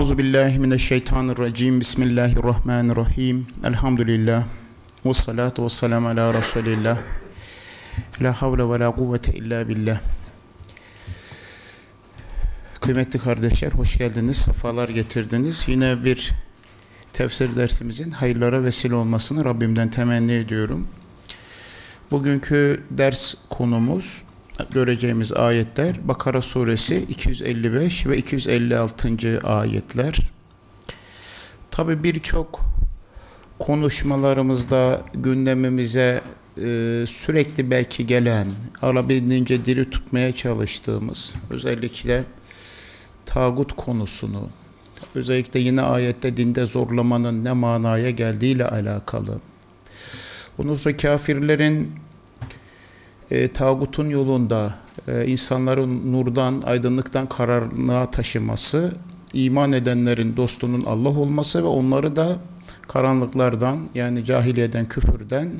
Euzu billahi mineşşeytanirracim. Bismillahirrahmanirrahim. Elhamdülillah. Ve salatu ve selamu ala Resulillah. La havle ve la kuvvete illa billah. Kıymetli kardeşler hoş geldiniz, sefalar getirdiniz. Yine bir tefsir dersimizin hayırlara vesile olmasını Rabbimden temenni ediyorum. Bugünkü ders konumuz göreceğimiz ayetler Bakara suresi 255 ve 256. ayetler. Tabi birçok konuşmalarımızda gündemimize e, sürekli belki gelen, alabildiğince diri tutmaya çalıştığımız özellikle tağut konusunu, özellikle yine ayette dinde zorlamanın ne manaya geldiğiyle alakalı. Bunun sonra kafirlerin e, tağutun yolunda e, insanların nurdan, aydınlıktan karanlığa taşıması, iman edenlerin dostunun Allah olması ve onları da karanlıklardan yani cahiliyeden, küfürden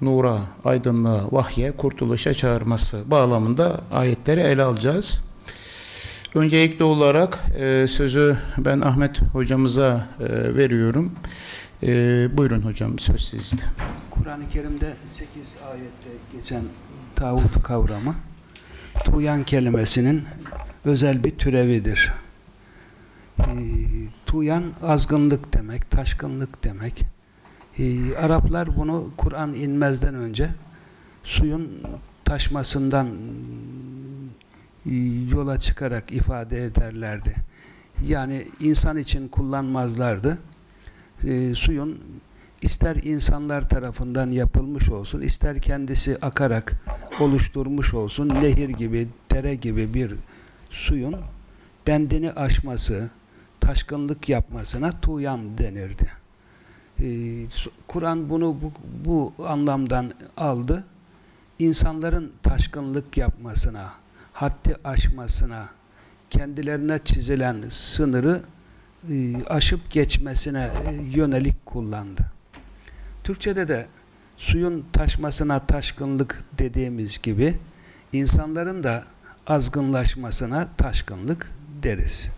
nura, aydınlığa, vahye, kurtuluşa çağırması bağlamında ayetleri ele alacağız. Öncelikli olarak e, sözü ben Ahmet hocamıza e, veriyorum. E, buyurun hocam söz sizde. Kur'an-ı Kerim'de 8 ayette geçen tağut kavramı tuyan kelimesinin özel bir türevidir. E, tuyan azgınlık demek, taşkınlık demek. E, Araplar bunu Kur'an inmezden önce suyun taşmasından e, yola çıkarak ifade ederlerdi. Yani insan için kullanmazlardı. E, suyun ister insanlar tarafından yapılmış olsun, ister kendisi akarak oluşturmuş olsun, nehir gibi, dere gibi bir suyun bendini aşması, taşkınlık yapmasına tuyan denirdi. Ee, Kur'an bunu bu, bu anlamdan aldı. İnsanların taşkınlık yapmasına, haddi aşmasına, kendilerine çizilen sınırı e, aşıp geçmesine e, yönelik kullandı. Türkçede de suyun taşmasına taşkınlık dediğimiz gibi insanların da azgınlaşmasına taşkınlık deriz.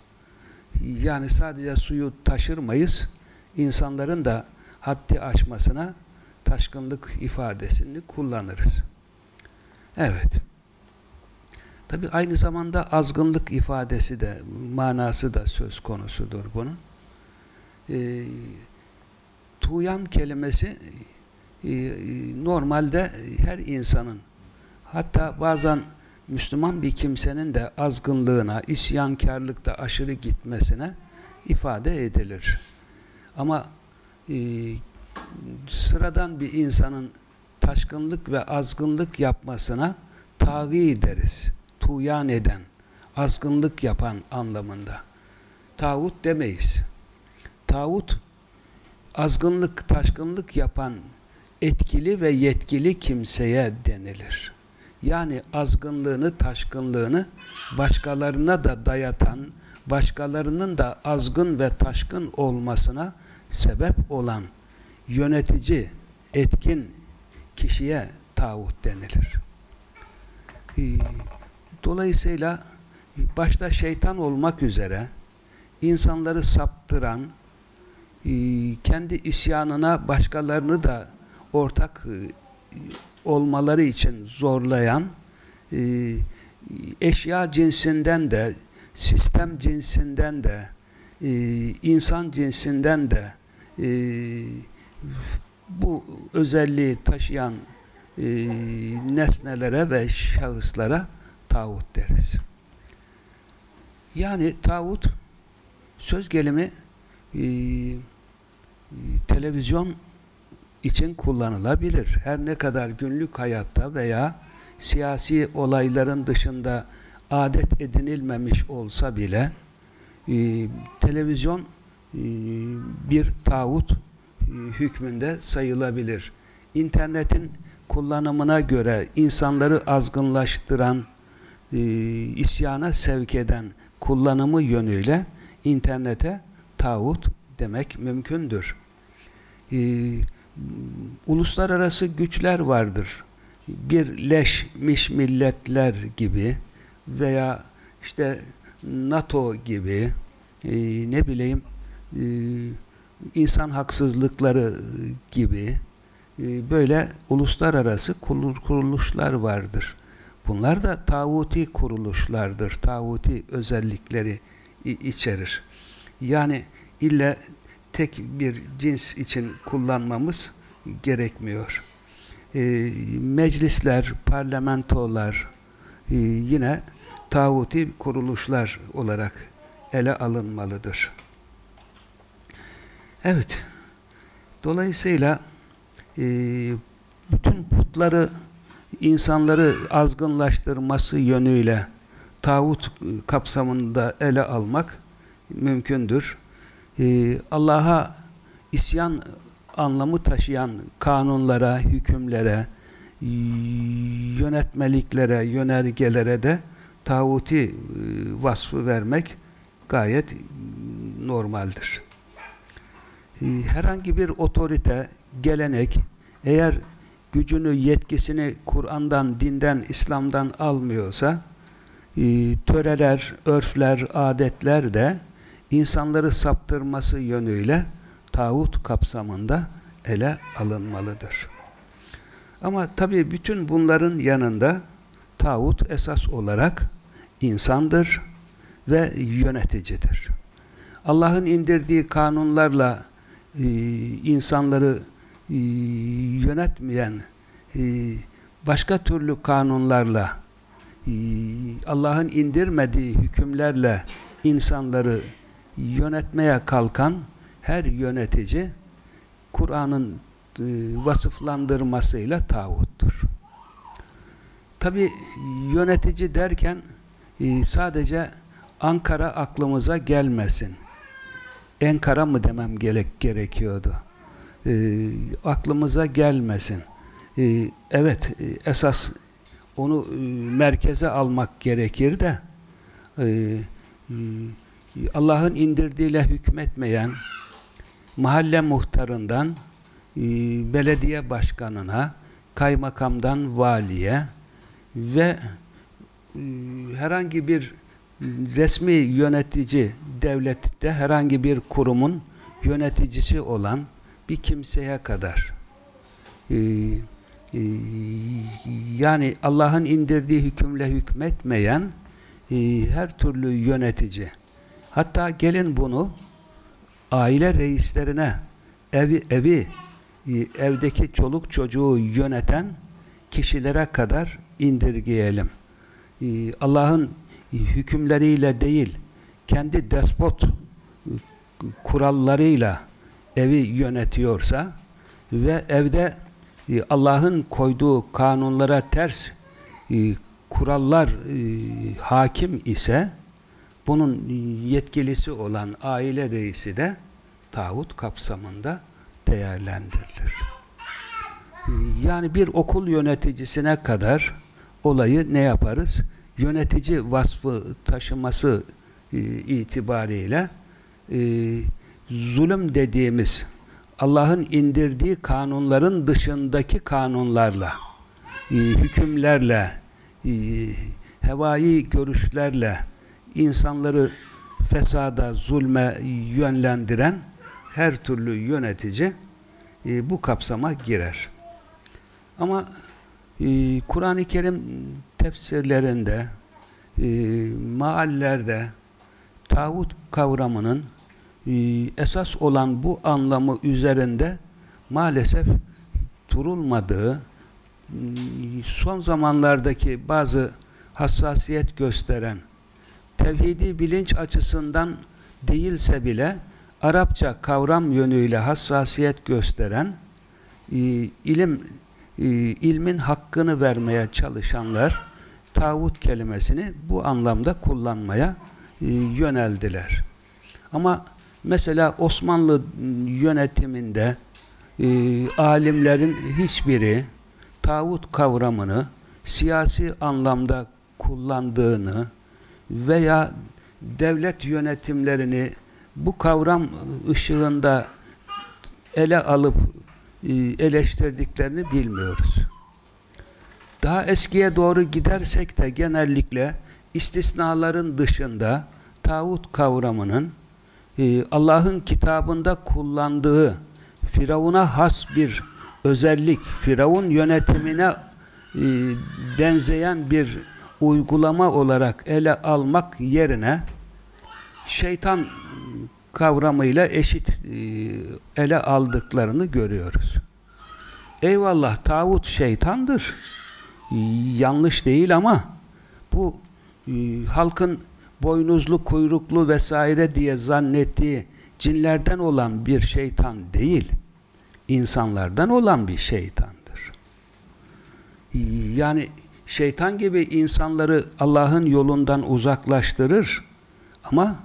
Yani sadece suyu taşırmayız, insanların da haddi aşmasına taşkınlık ifadesini kullanırız. Evet. Tabi aynı zamanda azgınlık ifadesi de, manası da söz konusudur bunun. Ee, tuğyan kelimesi e, e, normalde her insanın hatta bazen Müslüman bir kimsenin de azgınlığına, isyankarlıkta aşırı gitmesine ifade edilir. Ama e, sıradan bir insanın taşkınlık ve azgınlık yapmasına taği deriz. Tuğyan eden, azgınlık yapan anlamında. Tağut demeyiz. Tağut azgınlık, taşkınlık yapan etkili ve yetkili kimseye denilir. Yani azgınlığını, taşkınlığını başkalarına da dayatan, başkalarının da azgın ve taşkın olmasına sebep olan yönetici, etkin kişiye tağut denilir. Ee, dolayısıyla başta şeytan olmak üzere insanları saptıran, kendi isyanına başkalarını da ortak e, olmaları için zorlayan e, eşya cinsinden de sistem cinsinden de insan cinsinden de bu özelliği taşıyan nesnelere ve şahıslara tağut deriz. Yani tağut söz gelimi e, televizyon için kullanılabilir. Her ne kadar günlük hayatta veya siyasi olayların dışında adet edinilmemiş olsa bile e, televizyon e, bir tağut e, hükmünde sayılabilir. İnternetin kullanımına göre insanları azgınlaştıran, e, isyana sevk eden kullanımı yönüyle internete tağut demek mümkündür. Ee, uluslararası güçler vardır. Birleşmiş milletler gibi veya işte NATO gibi e, ne bileyim e, insan haksızlıkları gibi e, böyle uluslararası kuruluşlar vardır. Bunlar da tağuti kuruluşlardır. Tağuti özellikleri içerir. Yani illa tek bir cins için kullanmamız gerekmiyor. E, meclisler, parlamentolar e, yine tağuti kuruluşlar olarak ele alınmalıdır. Evet. Dolayısıyla e, bütün putları insanları azgınlaştırması yönüyle tağut kapsamında ele almak mümkündür. Ee, Allah'a isyan anlamı taşıyan kanunlara, hükümlere, yönetmeliklere, yönergelere de tağuti e, vasfı vermek gayet normaldir. Ee, herhangi bir otorite, gelenek eğer gücünü, yetkisini Kur'an'dan, dinden, İslam'dan almıyorsa e, töreler, örfler, adetler de insanları saptırması yönüyle tağut kapsamında ele alınmalıdır. Ama tabii bütün bunların yanında tağut esas olarak insandır ve yöneticidir. Allah'ın indirdiği kanunlarla e, insanları e, yönetmeyen e, başka türlü kanunlarla e, Allah'ın indirmediği hükümlerle insanları yönetmeye kalkan her yönetici Kur'an'ın e, vasıflandırmasıyla tağuttur. Tabi yönetici derken e, sadece Ankara aklımıza gelmesin. Enkara mı demem gerek gerekiyordu. E, aklımıza gelmesin. Evet, esas onu merkeze almak gerekir de Allah'ın indirdiğiyle hükmetmeyen mahalle muhtarından e, belediye başkanına, kaymakamdan valiye ve e, herhangi bir resmi yönetici devlette herhangi bir kurumun yöneticisi olan bir kimseye kadar e, e, yani Allah'ın indirdiği hükümle hükmetmeyen e, her türlü yönetici hatta gelin bunu aile reislerine evi evi e, evdeki çoluk çocuğu yöneten kişilere kadar indirgeyelim. E, Allah'ın hükümleriyle değil kendi despot kurallarıyla evi yönetiyorsa ve evde e, Allah'ın koyduğu kanunlara ters e, kurallar e, hakim ise bunun yetkilisi olan aile reisi de tağut kapsamında değerlendirilir. Yani bir okul yöneticisine kadar olayı ne yaparız? Yönetici vasfı taşıması itibariyle zulüm dediğimiz Allah'ın indirdiği kanunların dışındaki kanunlarla, e, hükümlerle, e, hevai görüşlerle insanları fesada, zulme yönlendiren her türlü yönetici e, bu kapsama girer. Ama e, Kur'an-ı Kerim tefsirlerinde, e, maallerde tağut kavramının ee, esas olan bu anlamı üzerinde maalesef durulmadığı son zamanlardaki bazı hassasiyet gösteren tevhidi bilinç açısından değilse bile Arapça kavram yönüyle hassasiyet gösteren e, ilim e, ilmin hakkını vermeye çalışanlar tağut kelimesini bu anlamda kullanmaya e, yöneldiler. Ama Mesela Osmanlı yönetiminde alimlerin hiçbiri tağut kavramını siyasi anlamda kullandığını veya devlet yönetimlerini bu kavram ışığında ele alıp e, eleştirdiklerini bilmiyoruz. Daha eskiye doğru gidersek de genellikle istisnaların dışında tağut kavramının e, Allah'ın kitabında kullandığı Firavun'a has bir özellik, Firavun yönetimine e, benzeyen bir uygulama olarak ele almak yerine şeytan kavramıyla eşit e, ele aldıklarını görüyoruz. Eyvallah tağut şeytandır. Yanlış değil ama bu e, halkın boynuzlu, kuyruklu vesaire diye zannettiği cinlerden olan bir şeytan değil, insanlardan olan bir şeytandır. Yani şeytan gibi insanları Allah'ın yolundan uzaklaştırır ama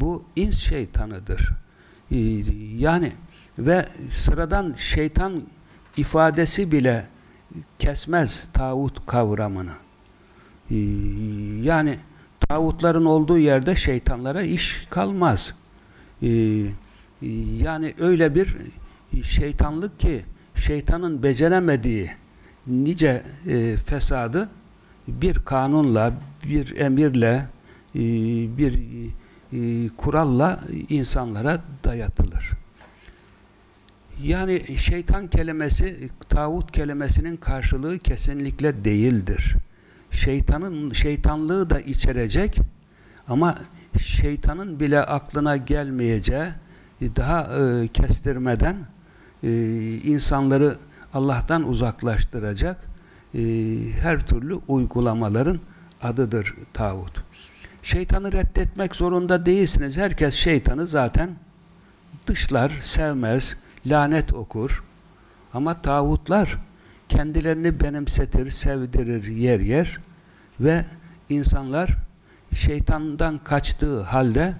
bu ins şeytanıdır. Yani ve sıradan şeytan ifadesi bile kesmez tağut kavramını. Yani tağutların olduğu yerde şeytanlara iş kalmaz. Yani öyle bir şeytanlık ki şeytanın beceremediği nice e, fesadı bir kanunla, bir emirle, e, bir e, kuralla insanlara dayatılır. Yani şeytan kelimesi, tağut kelimesinin karşılığı kesinlikle değildir. Şeytanın şeytanlığı da içerecek ama şeytanın bile aklına gelmeyeceği daha e, kestirmeden e, insanları Allah'tan uzaklaştıracak e, her türlü uygulamaların adıdır tağut. Şeytanı reddetmek zorunda değilsiniz. Herkes şeytanı zaten dışlar, sevmez, lanet okur. Ama tağutlar kendilerini benimsetir, sevdirir yer yer ve insanlar şeytandan kaçtığı halde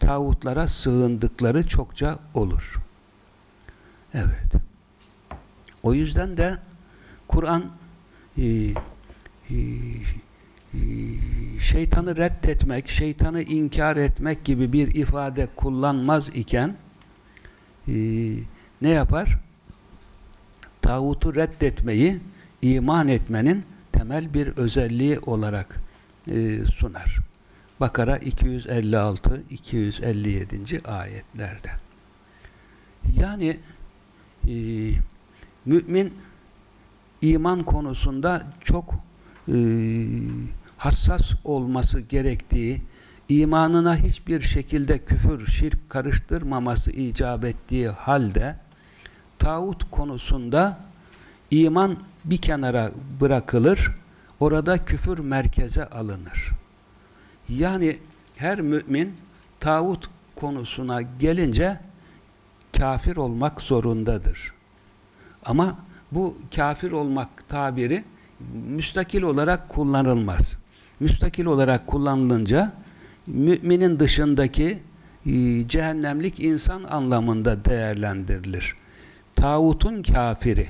tağutlara sığındıkları çokça olur. Evet. O yüzden de Kur'an e, e, e, şeytanı reddetmek, şeytanı inkar etmek gibi bir ifade kullanmaz iken e, ne yapar? Tağutu reddetmeyi iman etmenin temel bir özelliği olarak e, sunar. Bakara 256-257. ayetlerde. Yani e, mümin iman konusunda çok e, hassas olması gerektiği, imanına hiçbir şekilde küfür, şirk karıştırmaması icap ettiği halde tağut konusunda iman bir kenara bırakılır, orada küfür merkeze alınır. Yani her mümin tağut konusuna gelince kafir olmak zorundadır. Ama bu kafir olmak tabiri müstakil olarak kullanılmaz. Müstakil olarak kullanılınca müminin dışındaki e, cehennemlik insan anlamında değerlendirilir. Tağutun kafiri,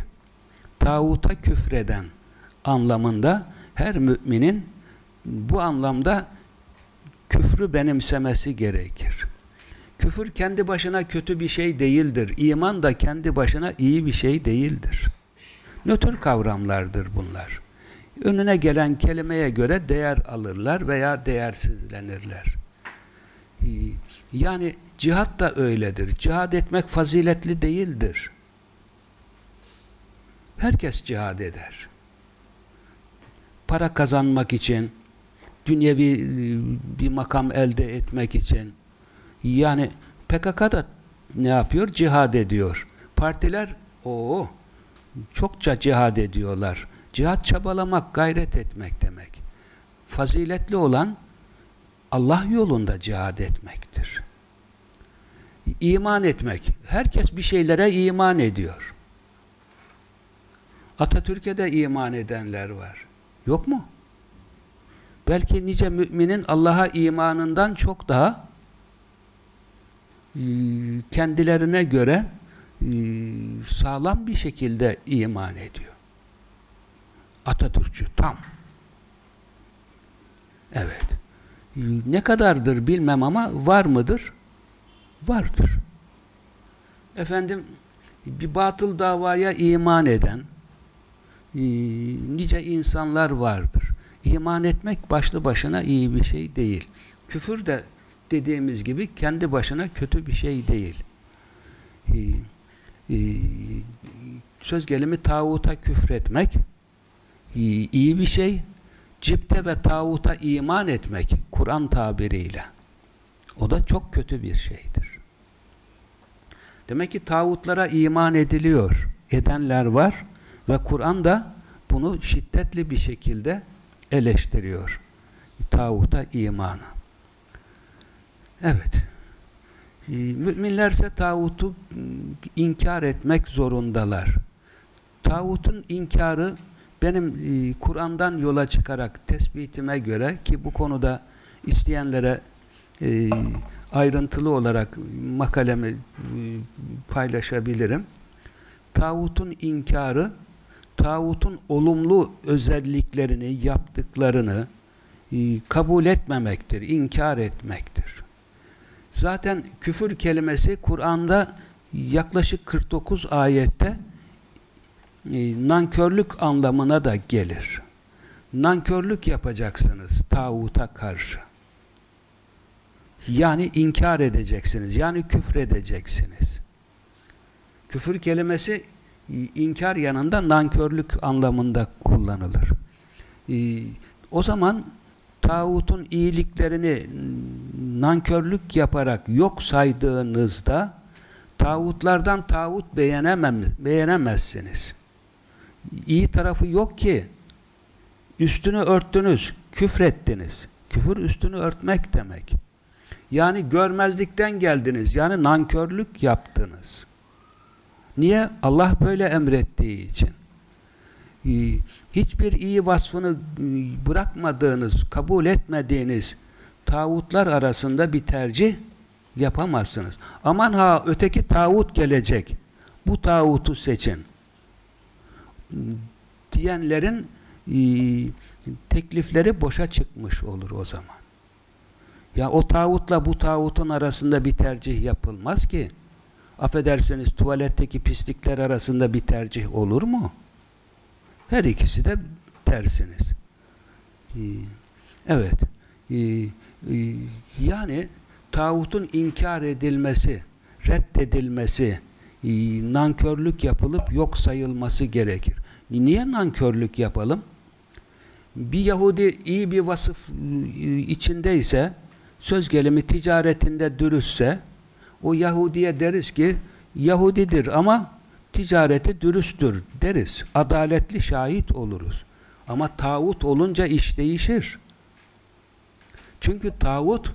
tağuta küfreden anlamında her müminin bu anlamda küfrü benimsemesi gerekir. Küfür kendi başına kötü bir şey değildir. İman da kendi başına iyi bir şey değildir. Nötr kavramlardır bunlar. Önüne gelen kelimeye göre değer alırlar veya değersizlenirler. Ee, yani cihat da öyledir. Cihad etmek faziletli değildir. Herkes cihad eder. Para kazanmak için, dünyevi e, bir makam elde etmek için, yani PKK da ne yapıyor? Cihad ediyor. Partiler o çokça cihad ediyorlar. Cihad çabalamak, gayret etmek demek. Faziletli olan Allah yolunda cihad etmektir. İman etmek. Herkes bir şeylere iman ediyor. Atatürk'e de iman edenler var. Yok mu? Belki nice müminin Allah'a imanından çok daha kendilerine göre e, sağlam bir şekilde iman ediyor. Atatürkçü tam. Evet. E, ne kadardır bilmem ama var mıdır? Vardır. Efendim bir batıl davaya iman eden nice insanlar vardır. İman etmek başlı başına iyi bir şey değil. Küfür de dediğimiz gibi kendi başına kötü bir şey değil. Ee, e, söz gelimi tağuta küfretmek iyi bir şey. Cipte ve tağuta iman etmek Kur'an tabiriyle o da çok kötü bir şeydir. Demek ki tağutlara iman ediliyor. Edenler var ve Kur'an da bunu şiddetli bir şekilde eleştiriyor. Tağuta imanı. Evet. Ee, müminlerse tağutu ıı, inkar etmek zorundalar. Tağutun inkarı benim ıı, Kur'an'dan yola çıkarak tespitime göre ki bu konuda isteyenlere ıı, ayrıntılı olarak makalemi paylaşabilirim. Tağutun inkarı tağutun olumlu özelliklerini, yaptıklarını kabul etmemektir, inkar etmektir. Zaten küfür kelimesi Kur'an'da yaklaşık 49 ayette e, nankörlük anlamına da gelir. Nankörlük yapacaksınız tağuta karşı. Yani inkar edeceksiniz. Yani küfür edeceksiniz. Küfür kelimesi e, inkar yanında nankörlük anlamında kullanılır. E, o zaman tağutun iyiliklerini nankörlük yaparak yok saydığınızda tağutlardan tağut beğenemem, beğenemezsiniz. İyi tarafı yok ki üstünü örttünüz, küfrettiniz. Küfür üstünü örtmek demek. Yani görmezlikten geldiniz. Yani nankörlük yaptınız. Niye? Allah böyle emrettiği için. Ee, hiçbir iyi vasfını e, bırakmadığınız, kabul etmediğiniz tağutlar arasında bir tercih yapamazsınız. Aman ha öteki tağut gelecek. Bu tağutu seçin. Diyenlerin e, teklifleri boşa çıkmış olur o zaman. Ya o tağutla bu tağutun arasında bir tercih yapılmaz ki. Affedersiniz tuvaletteki pislikler arasında bir tercih olur mu? Her ikisi de tersiniz. Ee, evet. Ee, e, yani tağutun inkar edilmesi, reddedilmesi, e, nankörlük yapılıp yok sayılması gerekir. Niye nankörlük yapalım? Bir Yahudi iyi bir vasıf e, içindeyse, söz gelimi ticaretinde dürüstse, o Yahudiye deriz ki Yahudidir ama ticareti dürüsttür deriz. Adaletli şahit oluruz. Ama tağut olunca iş değişir. Çünkü tağut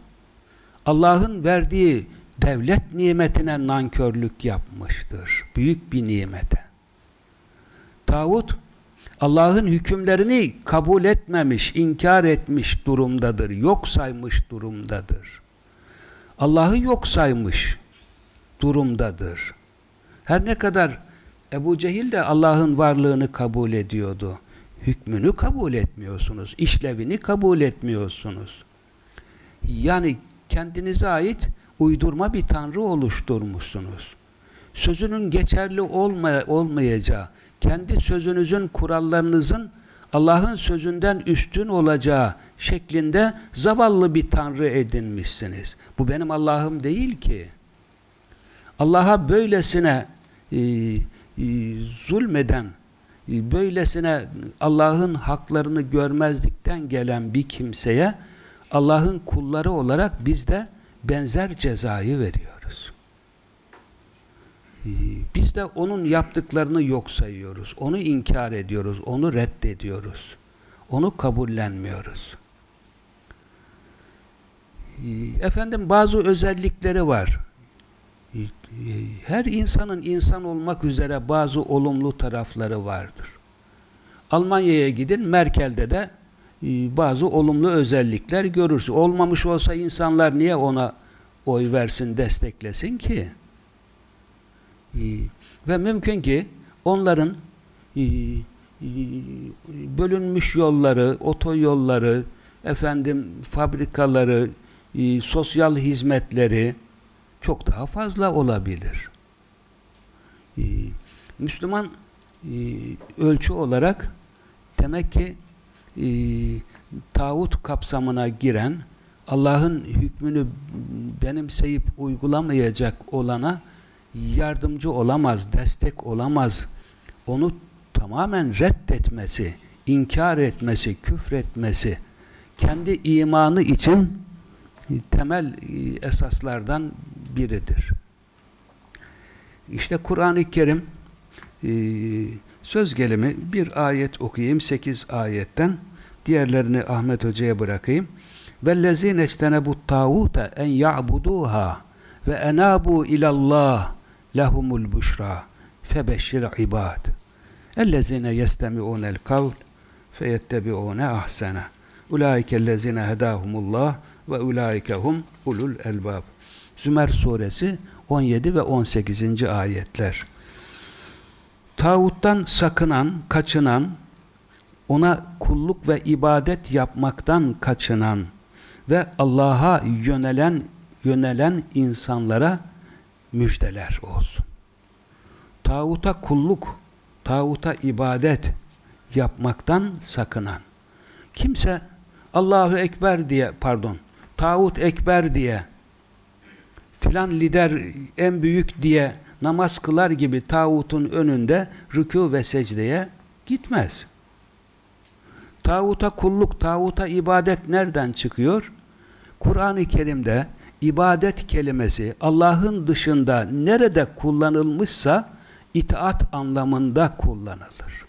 Allah'ın verdiği devlet nimetine nankörlük yapmıştır. Büyük bir nimete. Tağut Allah'ın hükümlerini kabul etmemiş, inkar etmiş durumdadır. Yok saymış durumdadır. Allah'ı yok saymış durumdadır. Her ne kadar Ebu Cehil de Allah'ın varlığını kabul ediyordu. Hükmünü kabul etmiyorsunuz. işlevini kabul etmiyorsunuz. Yani kendinize ait uydurma bir tanrı oluşturmuşsunuz. Sözünün geçerli olmay olmayacağı, kendi sözünüzün, kurallarınızın Allah'ın sözünden üstün olacağı şeklinde zavallı bir tanrı edinmişsiniz. Bu benim Allah'ım değil ki. Allah'a böylesine e, zulmeden, e, böylesine Allah'ın haklarını görmezlikten gelen bir kimseye Allah'ın kulları olarak biz de benzer cezayı veriyoruz. E, biz de onun yaptıklarını yok sayıyoruz. Onu inkar ediyoruz. Onu reddediyoruz. Onu kabullenmiyoruz. Efendim bazı özellikleri var her insanın insan olmak üzere bazı olumlu tarafları vardır. Almanya'ya gidin, Merkel'de de e, bazı olumlu özellikler görürsün. Olmamış olsa insanlar niye ona oy versin, desteklesin ki? E, ve mümkün ki onların e, bölünmüş yolları, otoyolları, efendim fabrikaları, sosyal hizmetleri, çok daha fazla olabilir. Ee, Müslüman e, ölçü olarak demek ki e, tağut kapsamına giren Allah'ın hükmünü benimseyip uygulamayacak olana yardımcı olamaz, destek olamaz. Onu tamamen reddetmesi, inkar etmesi, küfretmesi, kendi imanı için temel e, esaslardan biridir. İşte Kur'an-ı Kerim e, söz gelimi bir ayet okuyayım, sekiz ayetten. Diğerlerini Ahmet Hoca'ya bırakayım. وَالَّذ۪ينَ اجْتَنَبُوا الطَّاغُوتَ اَنْ يَعْبُدُوهَا وَاَنَابُوا اِلَى اللّٰهِ لَهُمُ الْبُشْرَى فَبَشِّرْ عِبَادٍ اَلَّذ۪ينَ يَسْتَمِعُونَ الْقَوْلِ فَيَتَّبِعُونَ اَحْسَنَهُ اُولَٰئِكَ الَّذ۪ينَ هَدَاهُمُ اللّٰهِ وَاُولَٰئِكَ هُمْ ulul elbab. Zümer suresi 17 ve 18. ayetler. Tağuttan sakınan, kaçınan, ona kulluk ve ibadet yapmaktan kaçınan ve Allah'a yönelen yönelen insanlara müjdeler olsun. Tağuta kulluk, tağuta ibadet yapmaktan sakınan. Kimse Allahu Ekber diye, pardon, tağut ekber diye filan lider en büyük diye namaz kılar gibi tağutun önünde rükû ve secdeye gitmez. Tağuta kulluk, tağuta ibadet nereden çıkıyor? Kur'an-ı Kerim'de ibadet kelimesi Allah'ın dışında nerede kullanılmışsa itaat anlamında kullanılır.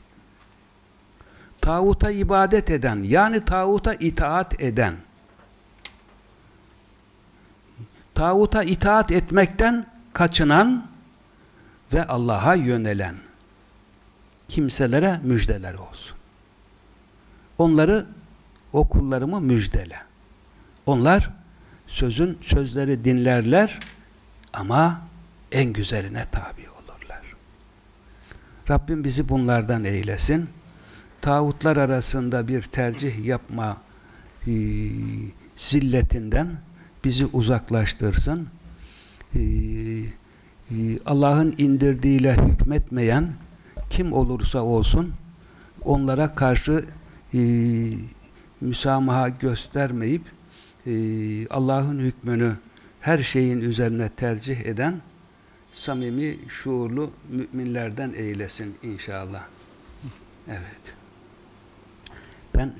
Tağuta ibadet eden yani tağuta itaat eden tağuta itaat etmekten kaçınan ve Allah'a yönelen kimselere müjdeler olsun. Onları o kullarımı müjdele. Onlar sözün sözleri dinlerler ama en güzeline tabi olurlar. Rabbim bizi bunlardan eylesin. Tağutlar arasında bir tercih yapma e, zilletinden bizi uzaklaştırsın. Ee, e, Allah'ın indirdiğiyle hükmetmeyen kim olursa olsun onlara karşı e, müsamaha göstermeyip e, Allah'ın hükmünü her şeyin üzerine tercih eden samimi, şuurlu müminlerden eylesin inşallah. Evet. Ben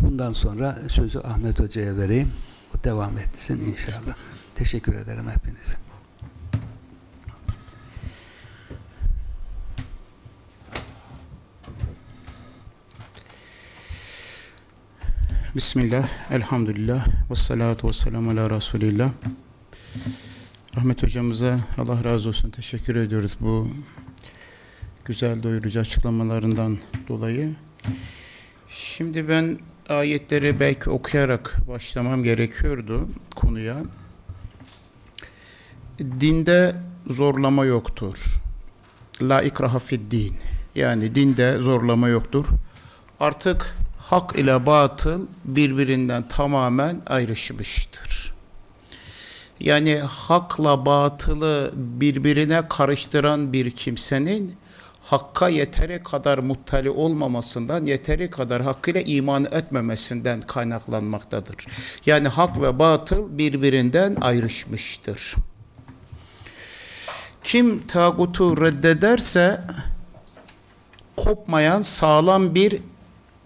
bundan sonra sözü Ahmet Hoca'ya vereyim devam etsin inşallah. Teşekkür ederim hepinize. Bismillah, elhamdülillah, ve salatu ve selamu ala Resulillah. Ahmet hocamıza Allah razı olsun teşekkür ediyoruz bu güzel doyurucu açıklamalarından dolayı. Şimdi ben ayetleri belki okuyarak başlamam gerekiyordu konuya. Dinde zorlama yoktur. La ikraha fid din. Yani dinde zorlama yoktur. Artık hak ile batıl birbirinden tamamen ayrışmıştır. Yani hakla batılı birbirine karıştıran bir kimsenin Hakka yeteri kadar muttali olmamasından, yeteri kadar hakkıyla iman etmemesinden kaynaklanmaktadır. Yani hak ve batıl birbirinden ayrışmıştır. Kim tağutu reddederse kopmayan sağlam bir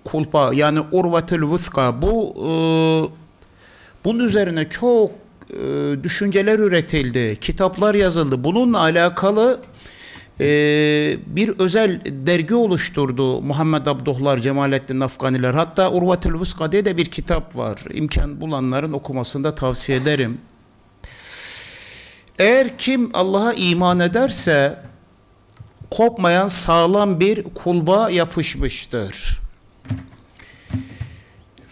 kulpa yani urvetül vıska bu e, bunun üzerine çok e, düşünceler üretildi, kitaplar yazıldı. Bununla alakalı e, bir özel dergi oluşturdu Muhammed Abduhlar, Cemalettin Afganiler. Hatta Urvatül Vuska diye de bir kitap var. İmkan bulanların okumasını da tavsiye ederim. Eğer kim Allah'a iman ederse kopmayan sağlam bir kulba yapışmıştır.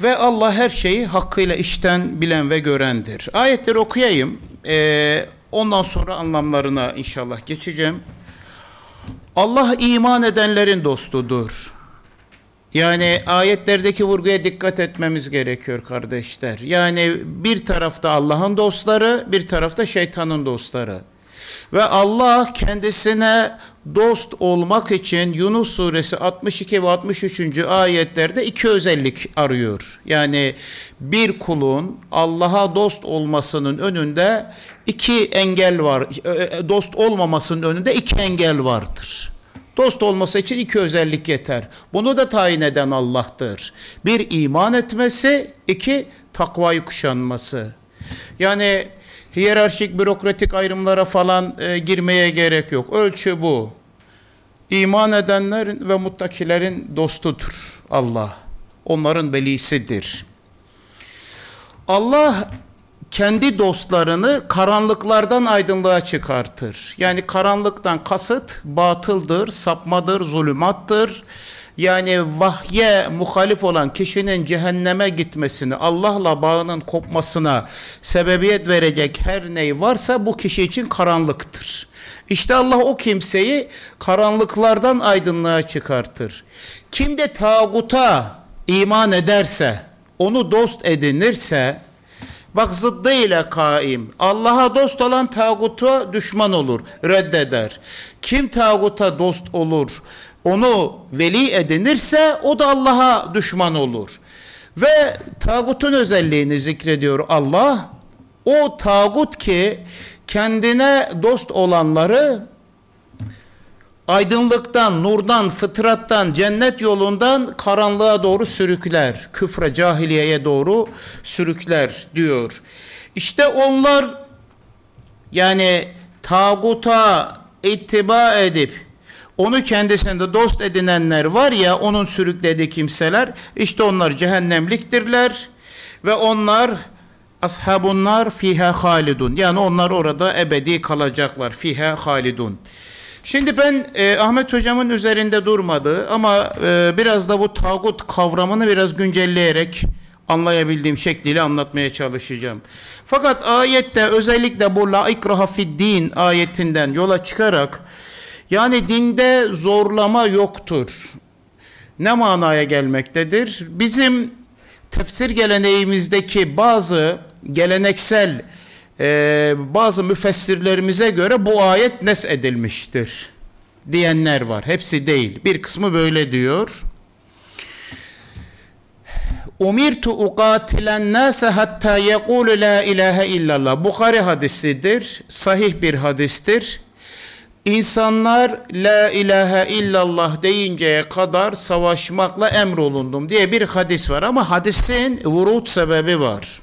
Ve Allah her şeyi hakkıyla işten bilen ve görendir. Ayetleri okuyayım. Ee, ondan sonra anlamlarına inşallah geçeceğim. Allah iman edenlerin dostudur. Yani ayetlerdeki vurguya dikkat etmemiz gerekiyor kardeşler. Yani bir tarafta Allah'ın dostları, bir tarafta şeytanın dostları. Ve Allah kendisine dost olmak için Yunus suresi 62 ve 63. ayetlerde iki özellik arıyor. Yani bir kulun Allah'a dost olmasının önünde iki engel var. Dost olmamasının önünde iki engel vardır. Dost olması için iki özellik yeter. Bunu da tayin eden Allah'tır. Bir iman etmesi, iki takvayı kuşanması. Yani hiyerarşik bürokratik ayrımlara falan e, girmeye gerek yok. Ölçü bu. İman edenlerin ve muttakilerin dostudur Allah. Onların velisidir. Allah kendi dostlarını karanlıklardan aydınlığa çıkartır. Yani karanlıktan kasıt batıldır, sapmadır, zulümattır. Yani vahye muhalif olan kişinin cehenneme gitmesini, Allah'la bağının kopmasına sebebiyet verecek her ney varsa bu kişi için karanlıktır. İşte Allah o kimseyi karanlıklardan aydınlığa çıkartır. Kim de tağuta iman ederse, onu dost edinirse, bak zıddıyla kaim, Allah'a dost olan tağuta düşman olur, reddeder. Kim tağuta dost olur, onu veli edinirse o da Allah'a düşman olur. Ve tağutun özelliğini zikrediyor Allah. O tağut ki kendine dost olanları aydınlıktan, nurdan, fıtrattan, cennet yolundan karanlığa doğru sürükler. Küfre, cahiliyeye doğru sürükler diyor. İşte onlar yani tağuta ittiba edip onu kendisinde dost edinenler var ya onun sürüklediği kimseler işte onlar cehennemliktirler ve onlar ashabunlar fiha halidun yani onlar orada ebedi kalacaklar fiha halidun. Şimdi ben e, Ahmet hocamın üzerinde durmadı ama e, biraz da bu tağut kavramını biraz güncelleyerek anlayabildiğim şekliyle anlatmaya çalışacağım. Fakat ayette özellikle bu la ikraha fid din ayetinden yola çıkarak yani dinde zorlama yoktur. Ne manaya gelmektedir? Bizim tefsir geleneğimizdeki bazı geleneksel e, bazı müfessirlerimize göre bu ayet nes edilmiştir diyenler var. Hepsi değil. Bir kısmı böyle diyor. Umirtu uqatilen nase hatta yekulu la ilahe illallah. Bukhari hadisidir. Sahih bir hadistir. İnsanlar la ilahe illallah deyinceye kadar savaşmakla emrolundum diye bir hadis var ama hadisin vurut sebebi var.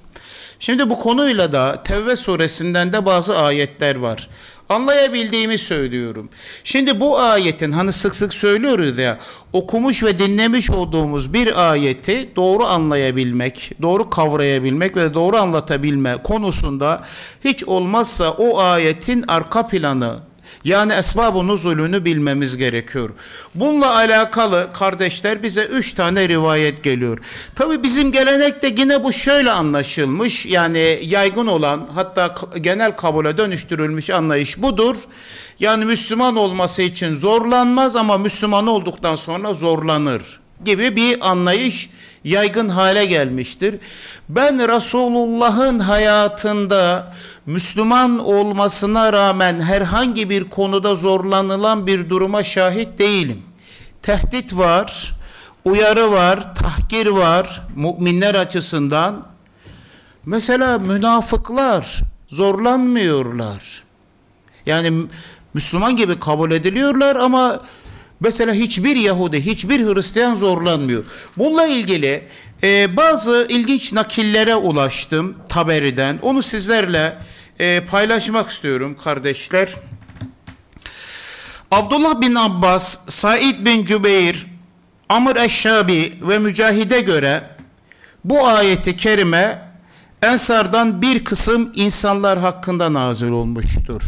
Şimdi bu konuyla da Tevbe suresinden de bazı ayetler var. Anlayabildiğimi söylüyorum. Şimdi bu ayetin hani sık sık söylüyoruz ya okumuş ve dinlemiş olduğumuz bir ayeti doğru anlayabilmek, doğru kavrayabilmek ve doğru anlatabilme konusunda hiç olmazsa o ayetin arka planı yani esbab-ı nuzulünü bilmemiz gerekiyor. Bununla alakalı kardeşler bize üç tane rivayet geliyor. Tabi bizim gelenekte yine bu şöyle anlaşılmış. Yani yaygın olan hatta genel kabule dönüştürülmüş anlayış budur. Yani Müslüman olması için zorlanmaz ama Müslüman olduktan sonra zorlanır gibi bir anlayış yaygın hale gelmiştir. Ben Resulullah'ın hayatında Müslüman olmasına rağmen herhangi bir konuda zorlanılan bir duruma şahit değilim. Tehdit var, uyarı var, tahkir var müminler açısından. Mesela münafıklar zorlanmıyorlar. Yani Müslüman gibi kabul ediliyorlar ama mesela hiçbir Yahudi, hiçbir Hristiyan zorlanmıyor. Bununla ilgili e, bazı ilginç nakillere ulaştım Taberi'den. Onu sizlerle e, paylaşmak istiyorum kardeşler. Abdullah bin Abbas, Said bin Cübeyr, Amr Eşşabi ve Mücahide göre bu ayeti kerime Ensardan bir kısım insanlar hakkında nazil olmuştur.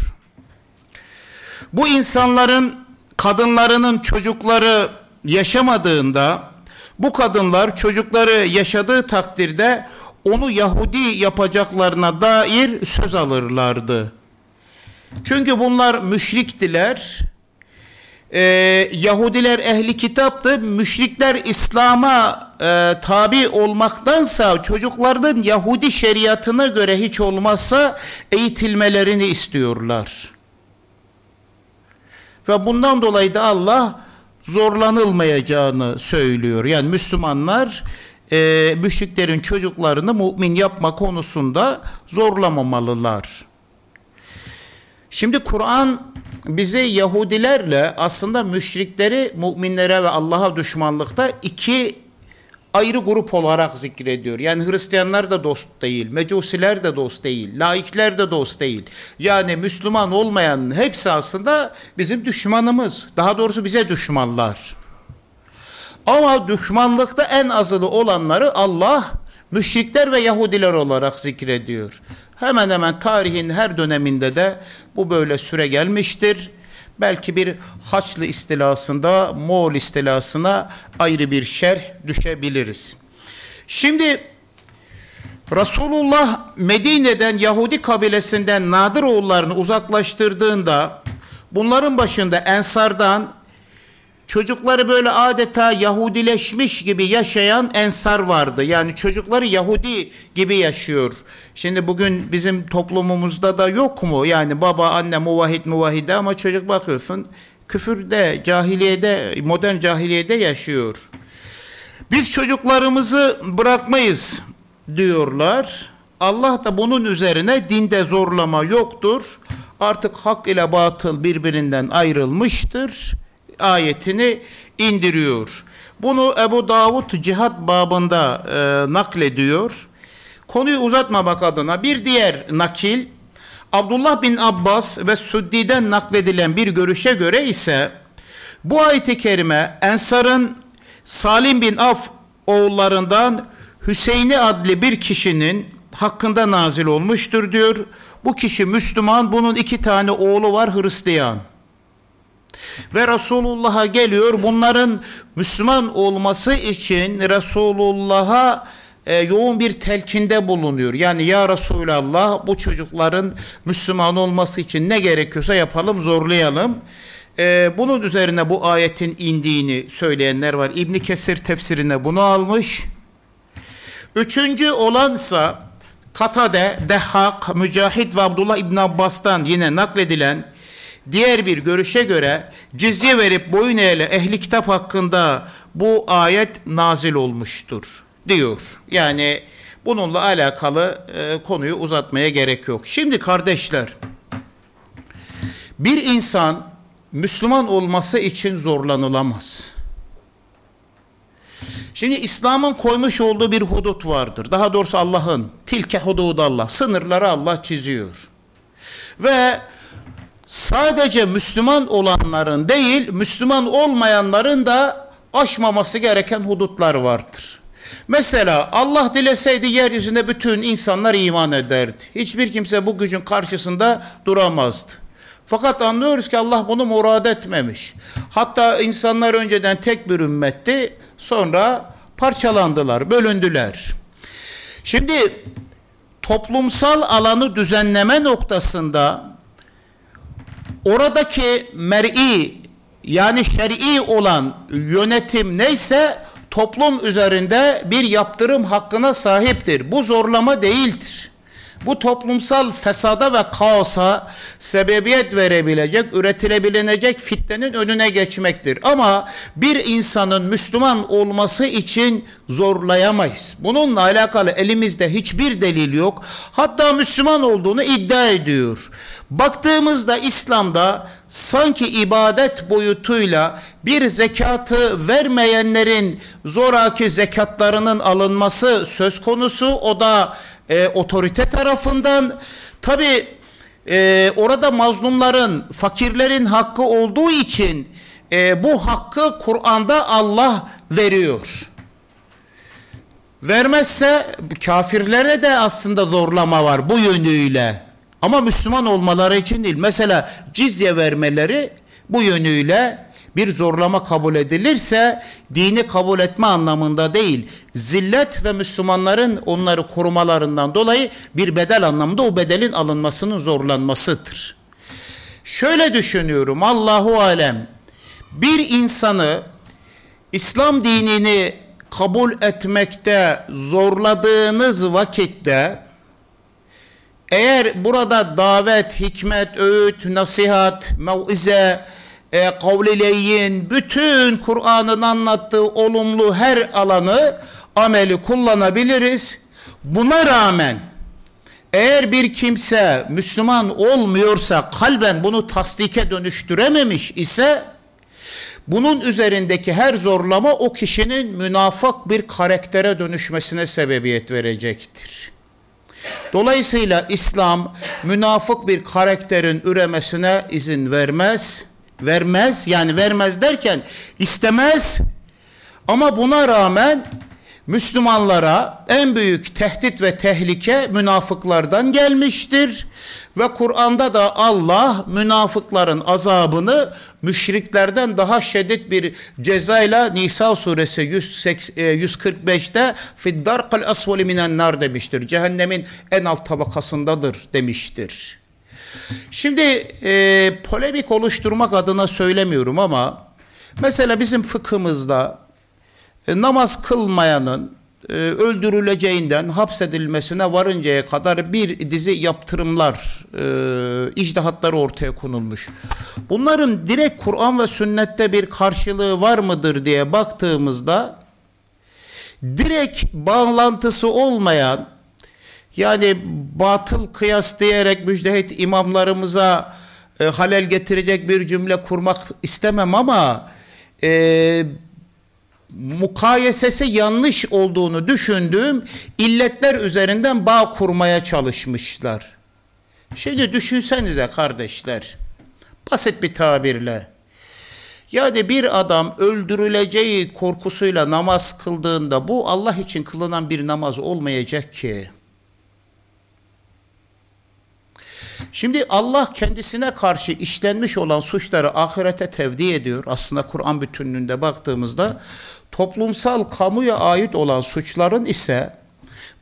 Bu insanların kadınlarının çocukları yaşamadığında bu kadınlar çocukları yaşadığı takdirde onu Yahudi yapacaklarına dair söz alırlardı. Çünkü bunlar müşriktiler. Ee, Yahudiler ehli kitaptı. Müşrikler İslam'a e, tabi olmaktansa çocuklarının Yahudi şeriatına göre hiç olmazsa eğitilmelerini istiyorlar. Ve bundan dolayı da Allah zorlanılmayacağını söylüyor. Yani Müslümanlar e, müşriklerin çocuklarını mümin yapma konusunda zorlamamalılar. Şimdi Kur'an bize Yahudilerle aslında müşrikleri müminlere ve Allah'a düşmanlıkta iki ayrı grup olarak zikrediyor. Yani Hristiyanlar da dost değil, Mecusiler de dost değil, laikler de dost değil. Yani Müslüman olmayan hepsi aslında bizim düşmanımız. Daha doğrusu bize düşmanlar. Ama düşmanlıkta en azılı olanları Allah müşrikler ve Yahudiler olarak zikrediyor. Hemen hemen tarihin her döneminde de bu böyle süre gelmiştir. Belki bir Haçlı istilasında Moğol istilasına ayrı bir şerh düşebiliriz. Şimdi Resulullah Medine'den Yahudi kabilesinden Nadir oğullarını uzaklaştırdığında bunların başında Ensar'dan çocukları böyle adeta Yahudileşmiş gibi yaşayan ensar vardı. Yani çocukları Yahudi gibi yaşıyor. Şimdi bugün bizim toplumumuzda da yok mu? Yani baba, anne muvahhid muvahhide ama çocuk bakıyorsun küfürde, cahiliyede, modern cahiliyede yaşıyor. Biz çocuklarımızı bırakmayız diyorlar. Allah da bunun üzerine dinde zorlama yoktur. Artık hak ile batıl birbirinden ayrılmıştır ayetini indiriyor. Bunu Ebu Davud cihat babında e, naklediyor. Konuyu uzatmamak adına bir diğer nakil Abdullah bin Abbas ve Süddi'den nakledilen bir görüşe göre ise bu ayet-i kerime Ensar'ın Salim bin Af oğullarından Hüseyin'i adlı bir kişinin hakkında nazil olmuştur diyor. Bu kişi Müslüman, bunun iki tane oğlu var Hristiyan. Ve Resulullah'a geliyor. Bunların Müslüman olması için Resulullah'a e, yoğun bir telkinde bulunuyor. Yani ya Resulallah bu çocukların Müslüman olması için ne gerekiyorsa yapalım, zorlayalım. E, bunun üzerine bu ayetin indiğini söyleyenler var. İbni Kesir tefsirine bunu almış. Üçüncü olansa Katade, Dehhak, Mücahit ve Abdullah İbn Abbas'tan yine nakledilen Diğer bir görüşe göre cizye verip boyun eğle ehli kitap hakkında bu ayet nazil olmuştur diyor. Yani bununla alakalı e, konuyu uzatmaya gerek yok. Şimdi kardeşler bir insan Müslüman olması için zorlanılamaz. Şimdi İslam'ın koymuş olduğu bir hudut vardır. Daha doğrusu Allah'ın tilke hududallah sınırları Allah çiziyor. Ve sadece Müslüman olanların değil, Müslüman olmayanların da aşmaması gereken hudutlar vardır. Mesela Allah dileseydi yeryüzünde bütün insanlar iman ederdi. Hiçbir kimse bu gücün karşısında duramazdı. Fakat anlıyoruz ki Allah bunu murad etmemiş. Hatta insanlar önceden tek bir ümmetti, sonra parçalandılar, bölündüler. Şimdi toplumsal alanı düzenleme noktasında oradaki mer'i yani şer'i olan yönetim neyse toplum üzerinde bir yaptırım hakkına sahiptir. Bu zorlama değildir. Bu toplumsal fesada ve kaosa sebebiyet verebilecek, üretilebilecek fitnenin önüne geçmektir. Ama bir insanın Müslüman olması için zorlayamayız. Bununla alakalı elimizde hiçbir delil yok. Hatta Müslüman olduğunu iddia ediyor. Baktığımızda İslam'da sanki ibadet boyutuyla bir zekatı vermeyenlerin zoraki zekatlarının alınması söz konusu. O da e, otorite tarafından. Tabi e, orada mazlumların, fakirlerin hakkı olduğu için e, bu hakkı Kur'an'da Allah veriyor. Vermezse kafirlere de aslında zorlama var bu yönüyle. Ama Müslüman olmaları için değil. Mesela cizye vermeleri bu yönüyle bir zorlama kabul edilirse dini kabul etme anlamında değil. Zillet ve Müslümanların onları korumalarından dolayı bir bedel anlamında o bedelin alınmasının zorlanmasıdır. Şöyle düşünüyorum Allahu alem bir insanı İslam dinini kabul etmekte zorladığınız vakitte eğer burada davet, hikmet, öğüt, nasihat, mevize e, kavlileyin, bütün Kur'an'ın anlattığı olumlu her alanı ameli kullanabiliriz. Buna rağmen eğer bir kimse Müslüman olmuyorsa kalben bunu tasdike dönüştürememiş ise bunun üzerindeki her zorlama o kişinin münafık bir karaktere dönüşmesine sebebiyet verecektir. Dolayısıyla İslam münafık bir karakterin üremesine izin vermez. Vermez yani vermez derken istemez. Ama buna rağmen Müslümanlara en büyük tehdit ve tehlike münafıklardan gelmiştir. Ve Kur'an'da da Allah münafıkların azabını müşriklerden daha şiddet bir cezayla Nisa suresi 145'te fiddarkal asvali minen demiştir. Cehennemin en alt tabakasındadır demiştir. Şimdi e, polemik oluşturmak adına söylemiyorum ama mesela bizim fıkhımızda e, namaz kılmayanın e, öldürüleceğinden hapsedilmesine varıncaya kadar bir dizi yaptırımlar, e, icdihatları ortaya konulmuş. Bunların direkt Kur'an ve sünnette bir karşılığı var mıdır diye baktığımızda direkt bağlantısı olmayan yani batıl kıyas diyerek müjdehit imamlarımıza e, halel getirecek bir cümle kurmak istemem ama e, mukayesesi yanlış olduğunu düşündüğüm illetler üzerinden bağ kurmaya çalışmışlar. Şimdi düşünsenize kardeşler, basit bir tabirle, yani bir adam öldürüleceği korkusuyla namaz kıldığında bu Allah için kılınan bir namaz olmayacak ki. Şimdi Allah kendisine karşı işlenmiş olan suçları ahirete tevdi ediyor. Aslında Kur'an bütünlüğünde baktığımızda toplumsal kamuya ait olan suçların ise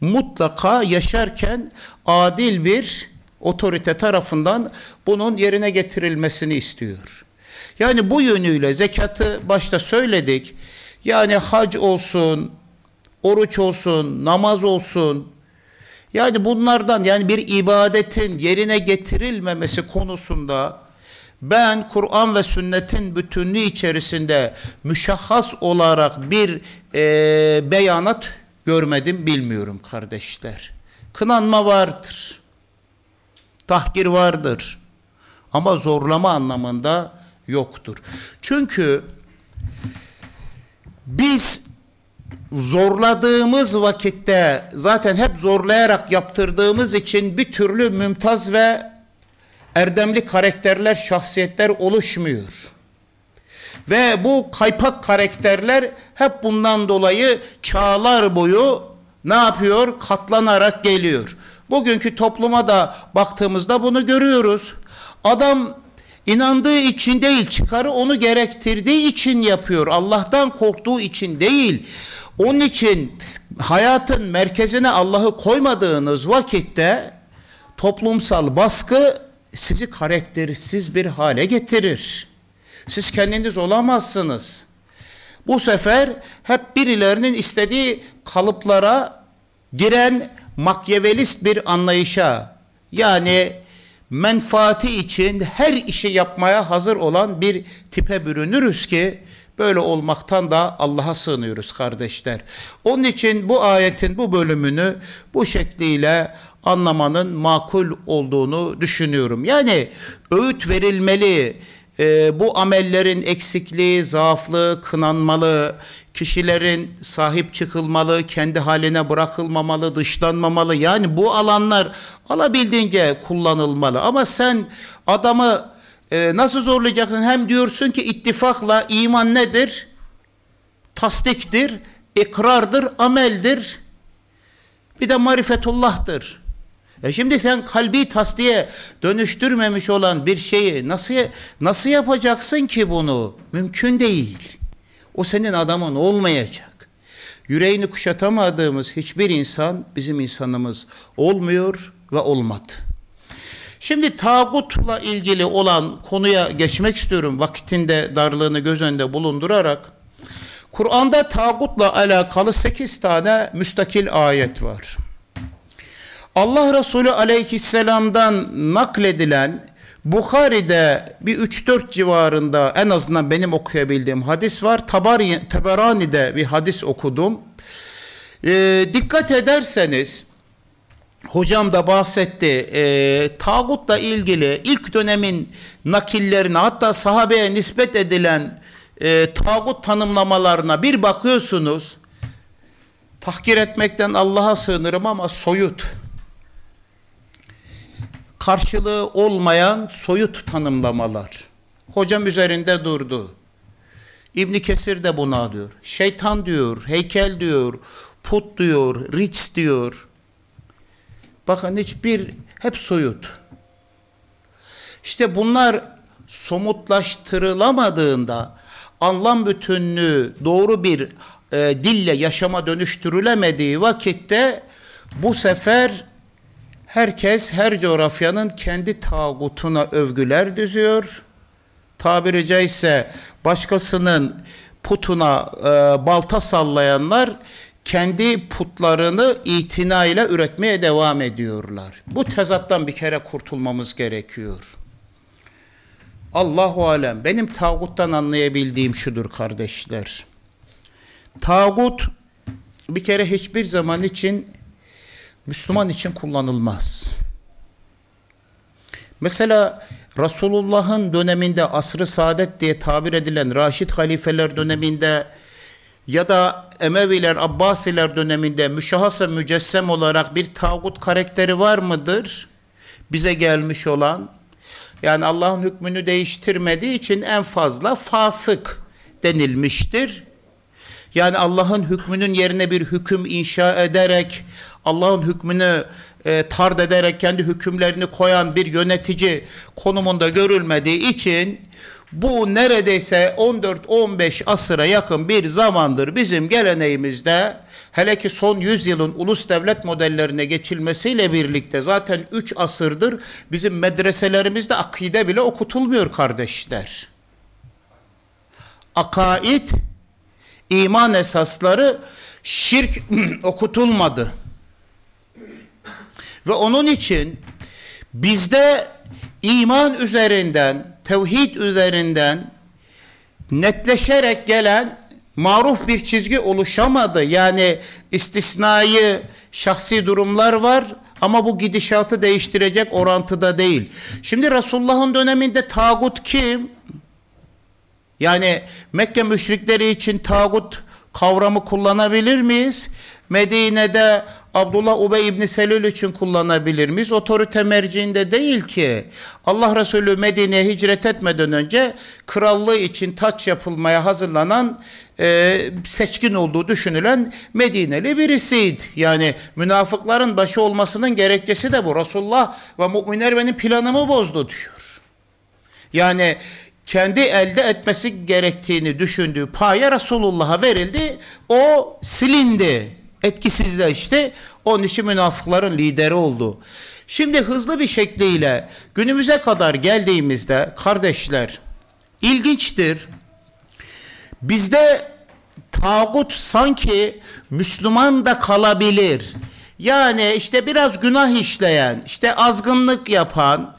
mutlaka yaşarken adil bir otorite tarafından bunun yerine getirilmesini istiyor. Yani bu yönüyle zekatı başta söyledik. Yani hac olsun, oruç olsun, namaz olsun. Yani bunlardan yani bir ibadetin yerine getirilmemesi konusunda ben Kur'an ve sünnetin bütünlüğü içerisinde müşahhas olarak bir e, beyanat görmedim bilmiyorum kardeşler. Kınanma vardır. Tahkir vardır. Ama zorlama anlamında yoktur. Çünkü biz zorladığımız vakitte zaten hep zorlayarak yaptırdığımız için bir türlü mümtaz ve erdemli karakterler, şahsiyetler oluşmuyor. Ve bu kaypak karakterler hep bundan dolayı çağlar boyu ne yapıyor? Katlanarak geliyor. Bugünkü topluma da baktığımızda bunu görüyoruz. Adam inandığı için değil, çıkarı onu gerektirdiği için yapıyor. Allah'tan korktuğu için değil. Onun için hayatın merkezine Allah'ı koymadığınız vakitte toplumsal baskı sizi karaktersiz bir hale getirir. Siz kendiniz olamazsınız. Bu sefer hep birilerinin istediği kalıplara giren makyavelist bir anlayışa yani menfaati için her işi yapmaya hazır olan bir tipe bürünürüz ki böyle olmaktan da Allah'a sığınıyoruz kardeşler. Onun için bu ayetin bu bölümünü bu şekliyle anlamanın makul olduğunu düşünüyorum. Yani öğüt verilmeli, e, bu amellerin eksikliği, zaaflığı kınanmalı, kişilerin sahip çıkılmalı, kendi haline bırakılmamalı, dışlanmamalı. Yani bu alanlar alabildiğince kullanılmalı. Ama sen adamı e, nasıl zorlayacaksın? Hem diyorsun ki ittifakla iman nedir? Tasdiktir, ikrardır, ameldir. Bir de marifetullah'tır. E şimdi sen kalbi tasdiye dönüştürmemiş olan bir şeyi nasıl nasıl yapacaksın ki bunu? Mümkün değil. O senin adamın olmayacak. Yüreğini kuşatamadığımız hiçbir insan bizim insanımız olmuyor ve olmadı. Şimdi tağutla ilgili olan konuya geçmek istiyorum vaktinde darlığını göz önünde bulundurarak. Kur'an'da tağutla alakalı sekiz tane müstakil ayet var. Allah Resulü aleyhisselamdan nakledilen Bukhari'de bir 3-4 civarında en azından benim okuyabildiğim hadis var. Tabari, Taberani'de bir hadis okudum. E, dikkat ederseniz hocam da bahsetti e, tağutla ilgili ilk dönemin nakillerine hatta sahabeye nispet edilen e, tağut tanımlamalarına bir bakıyorsunuz tahkir etmekten Allah'a sığınırım ama soyut karşılığı olmayan soyut tanımlamalar. Hocam üzerinde durdu. İbn Kesir de buna diyor. Şeytan diyor, heykel diyor, put diyor, riç diyor. Bakın hiçbir hep soyut. İşte bunlar somutlaştırılamadığında anlam bütünlüğü doğru bir e, dille yaşama dönüştürülemediği vakitte bu sefer herkes her coğrafyanın kendi tağutuna övgüler düzüyor. Tabiri caizse başkasının putuna e, balta sallayanlar kendi putlarını itinayla üretmeye devam ediyorlar. Bu tezattan bir kere kurtulmamız gerekiyor. Allahu alem benim tağuttan anlayabildiğim şudur kardeşler. Tağut bir kere hiçbir zaman için Müslüman için kullanılmaz. Mesela Resulullah'ın döneminde asrı saadet diye tabir edilen Raşid halifeler döneminde ya da Emeviler, Abbasiler döneminde müşahhas ve mücessem olarak bir tağut karakteri var mıdır? Bize gelmiş olan. Yani Allah'ın hükmünü değiştirmediği için en fazla fasık denilmiştir. Yani Allah'ın hükmünün yerine bir hüküm inşa ederek Allah'ın hükmünü e, tard ederek kendi hükümlerini koyan bir yönetici konumunda görülmediği için bu neredeyse 14-15 asıra yakın bir zamandır bizim geleneğimizde hele ki son 100 yılın ulus devlet modellerine geçilmesiyle birlikte zaten 3 asırdır bizim medreselerimizde akide bile okutulmuyor kardeşler. Akaid, iman esasları şirk okutulmadı. Ve onun için bizde iman üzerinden, tevhid üzerinden netleşerek gelen maruf bir çizgi oluşamadı. Yani istisnai şahsi durumlar var ama bu gidişatı değiştirecek orantıda değil. Şimdi Resulullah'ın döneminde tağut kim? Yani Mekke müşrikleri için tağut kavramı kullanabilir miyiz? Medine'de Abdullah Ubey İbni Selül için kullanabilir miyiz? Otorite merciinde değil ki. Allah Resulü Medine'ye hicret etmeden önce krallığı için taç yapılmaya hazırlanan e, seçkin olduğu düşünülen Medineli birisiydi. Yani münafıkların başı olmasının gerekçesi de bu. Resulullah ve müminler benim planımı bozdu diyor. Yani kendi elde etmesi gerektiğini düşündüğü paya Resulullah'a verildi. O silindi etkisizleşti. Onun için münafıkların lideri oldu. Şimdi hızlı bir şekliyle günümüze kadar geldiğimizde kardeşler ilginçtir. Bizde tağut sanki Müslüman da kalabilir. Yani işte biraz günah işleyen, işte azgınlık yapan,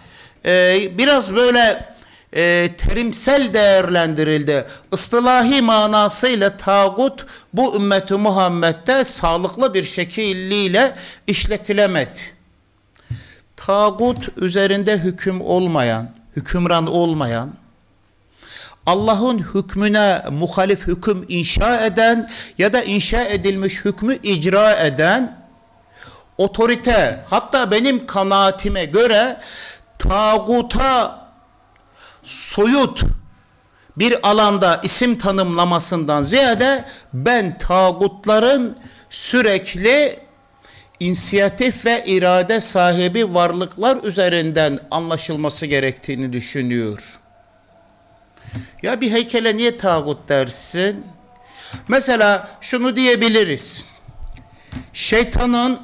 biraz böyle e, terimsel değerlendirildi. Istilahi manasıyla tağut bu ümmeti Muhammed'de sağlıklı bir şekilliyle işletilemedi. Tağut üzerinde hüküm olmayan, hükümran olmayan, Allah'ın hükmüne muhalif hüküm inşa eden ya da inşa edilmiş hükmü icra eden otorite hatta benim kanaatime göre tağuta soyut bir alanda isim tanımlamasından ziyade ben tağutların sürekli inisiyatif ve irade sahibi varlıklar üzerinden anlaşılması gerektiğini düşünüyor. Ya bir heykele niye tağut dersin? Mesela şunu diyebiliriz. Şeytanın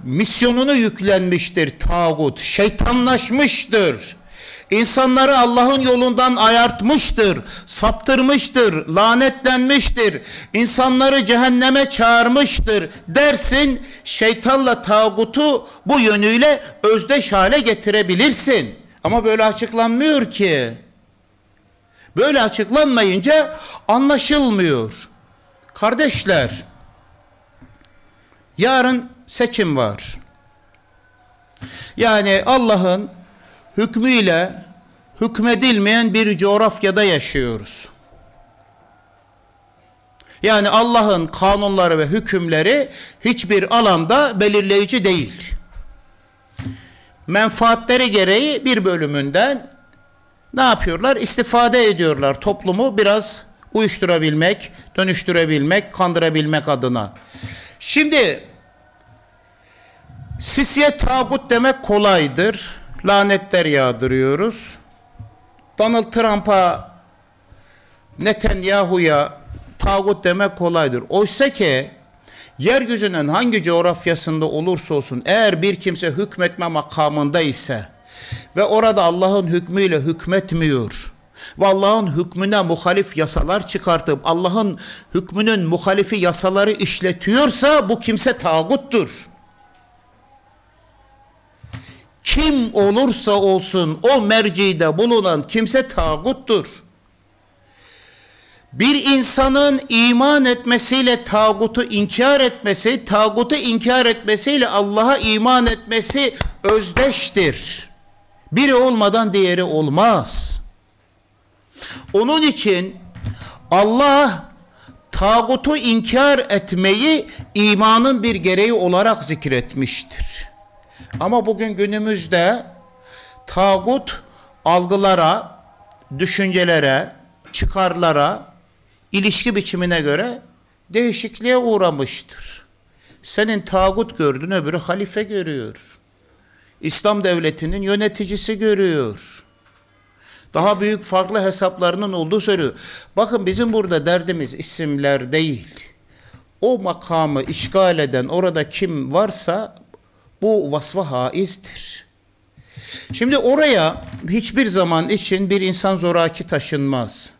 misyonunu yüklenmiştir tağut. Şeytanlaşmıştır insanları Allah'ın yolundan ayartmıştır, saptırmıştır, lanetlenmiştir, insanları cehenneme çağırmıştır dersin, şeytanla tağutu bu yönüyle özdeş hale getirebilirsin. Ama böyle açıklanmıyor ki. Böyle açıklanmayınca anlaşılmıyor. Kardeşler, yarın seçim var. Yani Allah'ın hükmüyle hükmedilmeyen bir coğrafyada yaşıyoruz. Yani Allah'ın kanunları ve hükümleri hiçbir alanda belirleyici değil. Menfaatleri gereği bir bölümünden ne yapıyorlar? İstifade ediyorlar toplumu biraz uyuşturabilmek, dönüştürebilmek, kandırabilmek adına. Şimdi Sisiye tağut demek kolaydır. Lanetler yağdırıyoruz. Donald Trump'a Netanyahu'ya tağut demek kolaydır. Oysa ki yeryüzünün hangi coğrafyasında olursa olsun eğer bir kimse hükmetme makamında ise ve orada Allah'ın hükmüyle hükmetmiyor ve Allah'ın hükmüne muhalif yasalar çıkartıp Allah'ın hükmünün muhalifi yasaları işletiyorsa bu kimse tağuttur kim olursa olsun o mercide bulunan kimse tağuttur. Bir insanın iman etmesiyle tağutu inkar etmesi, tağutu inkar etmesiyle Allah'a iman etmesi özdeştir. Biri olmadan diğeri olmaz. Onun için Allah tağutu inkar etmeyi imanın bir gereği olarak zikretmiştir. Ama bugün günümüzde tağut algılara, düşüncelere, çıkarlara, ilişki biçimine göre değişikliğe uğramıştır. Senin tağut gördün öbürü halife görüyor. İslam devletinin yöneticisi görüyor. Daha büyük farklı hesaplarının olduğu söylüyor. Bakın bizim burada derdimiz isimler değil. O makamı işgal eden orada kim varsa bu vasfa haizdir. Şimdi oraya hiçbir zaman için bir insan zoraki taşınmaz.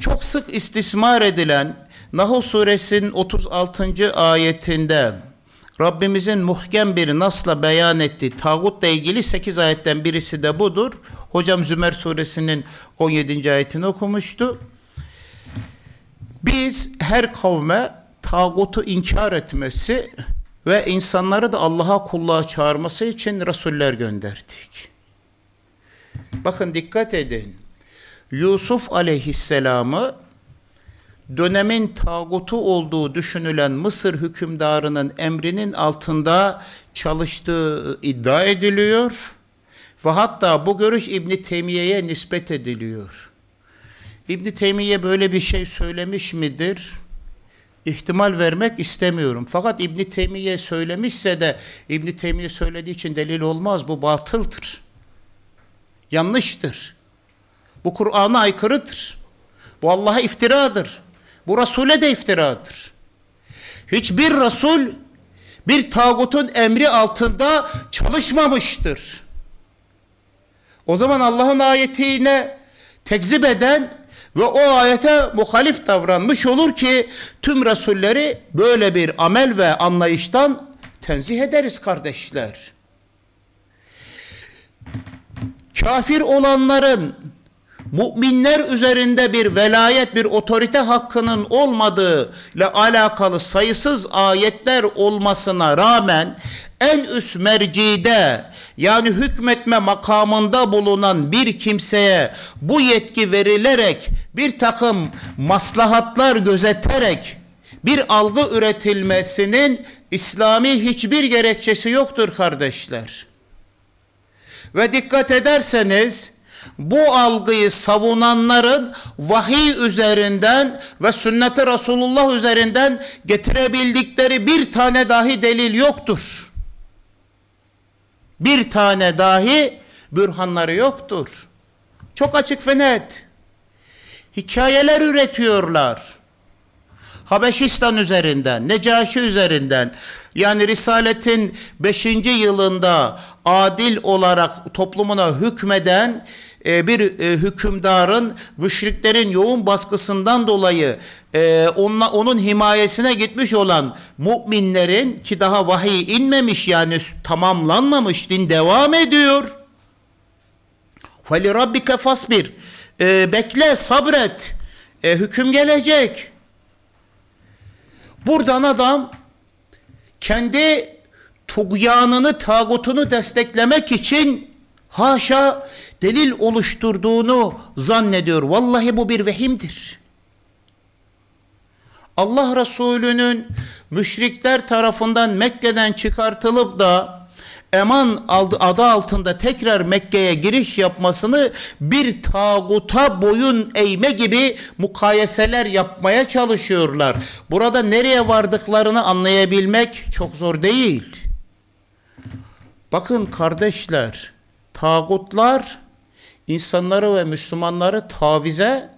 Çok sık istismar edilen Nahl suresinin 36. ayetinde Rabbimizin muhkem bir nasla beyan ettiği tağutla ilgili 8 ayetten birisi de budur. Hocam Zümer suresinin 17. ayetini okumuştu. Biz her kavme tağutu inkar etmesi ve insanları da Allah'a kulluğa çağırması için Resuller gönderdik. Bakın dikkat edin. Yusuf aleyhisselamı dönemin tağutu olduğu düşünülen Mısır hükümdarının emrinin altında çalıştığı iddia ediliyor ve hatta bu görüş İbn Teymiye'ye nispet ediliyor. İbn Teymiye böyle bir şey söylemiş midir? İhtimal vermek istemiyorum. Fakat İbn Teymiye söylemişse de İbn Teymiye söylediği için delil olmaz. Bu batıldır. Yanlıştır. Bu Kur'an'a aykırıdır. Bu Allah'a iftiradır. Bu Resul'e de iftiradır. Hiçbir Resul bir tağutun emri altında çalışmamıştır. O zaman Allah'ın ayetine tekzip eden ve o ayete muhalif davranmış olur ki tüm Resulleri böyle bir amel ve anlayıştan tenzih ederiz kardeşler. Kafir olanların müminler üzerinde bir velayet, bir otorite hakkının olmadığı ile alakalı sayısız ayetler olmasına rağmen en üst mercide yani hükmetme makamında bulunan bir kimseye bu yetki verilerek bir takım maslahatlar gözeterek bir algı üretilmesinin İslami hiçbir gerekçesi yoktur kardeşler. Ve dikkat ederseniz bu algıyı savunanların vahiy üzerinden ve sünneti Resulullah üzerinden getirebildikleri bir tane dahi delil yoktur. Bir tane dahi bürhanları yoktur. Çok açık ve net. Hikayeler üretiyorlar. Habeşistan üzerinden, Necaşi üzerinden yani Risaletin 5. yılında adil olarak toplumuna hükmeden e, bir e, hükümdarın müşriklerin yoğun baskısından dolayı ee, e, onunla, onun himayesine gitmiş olan müminlerin ki daha vahiy inmemiş yani tamamlanmamış din devam ediyor. Feli rabbike fasbir. E, bekle, sabret. E, hüküm gelecek. Buradan adam kendi tuğyanını, tağutunu desteklemek için haşa delil oluşturduğunu zannediyor. Vallahi bu bir vehimdir. Allah Resulü'nün müşrikler tarafından Mekke'den çıkartılıp da eman adı altında tekrar Mekke'ye giriş yapmasını bir tağuta boyun eğme gibi mukayeseler yapmaya çalışıyorlar. Burada nereye vardıklarını anlayabilmek çok zor değil. Bakın kardeşler, tağutlar insanları ve Müslümanları tavize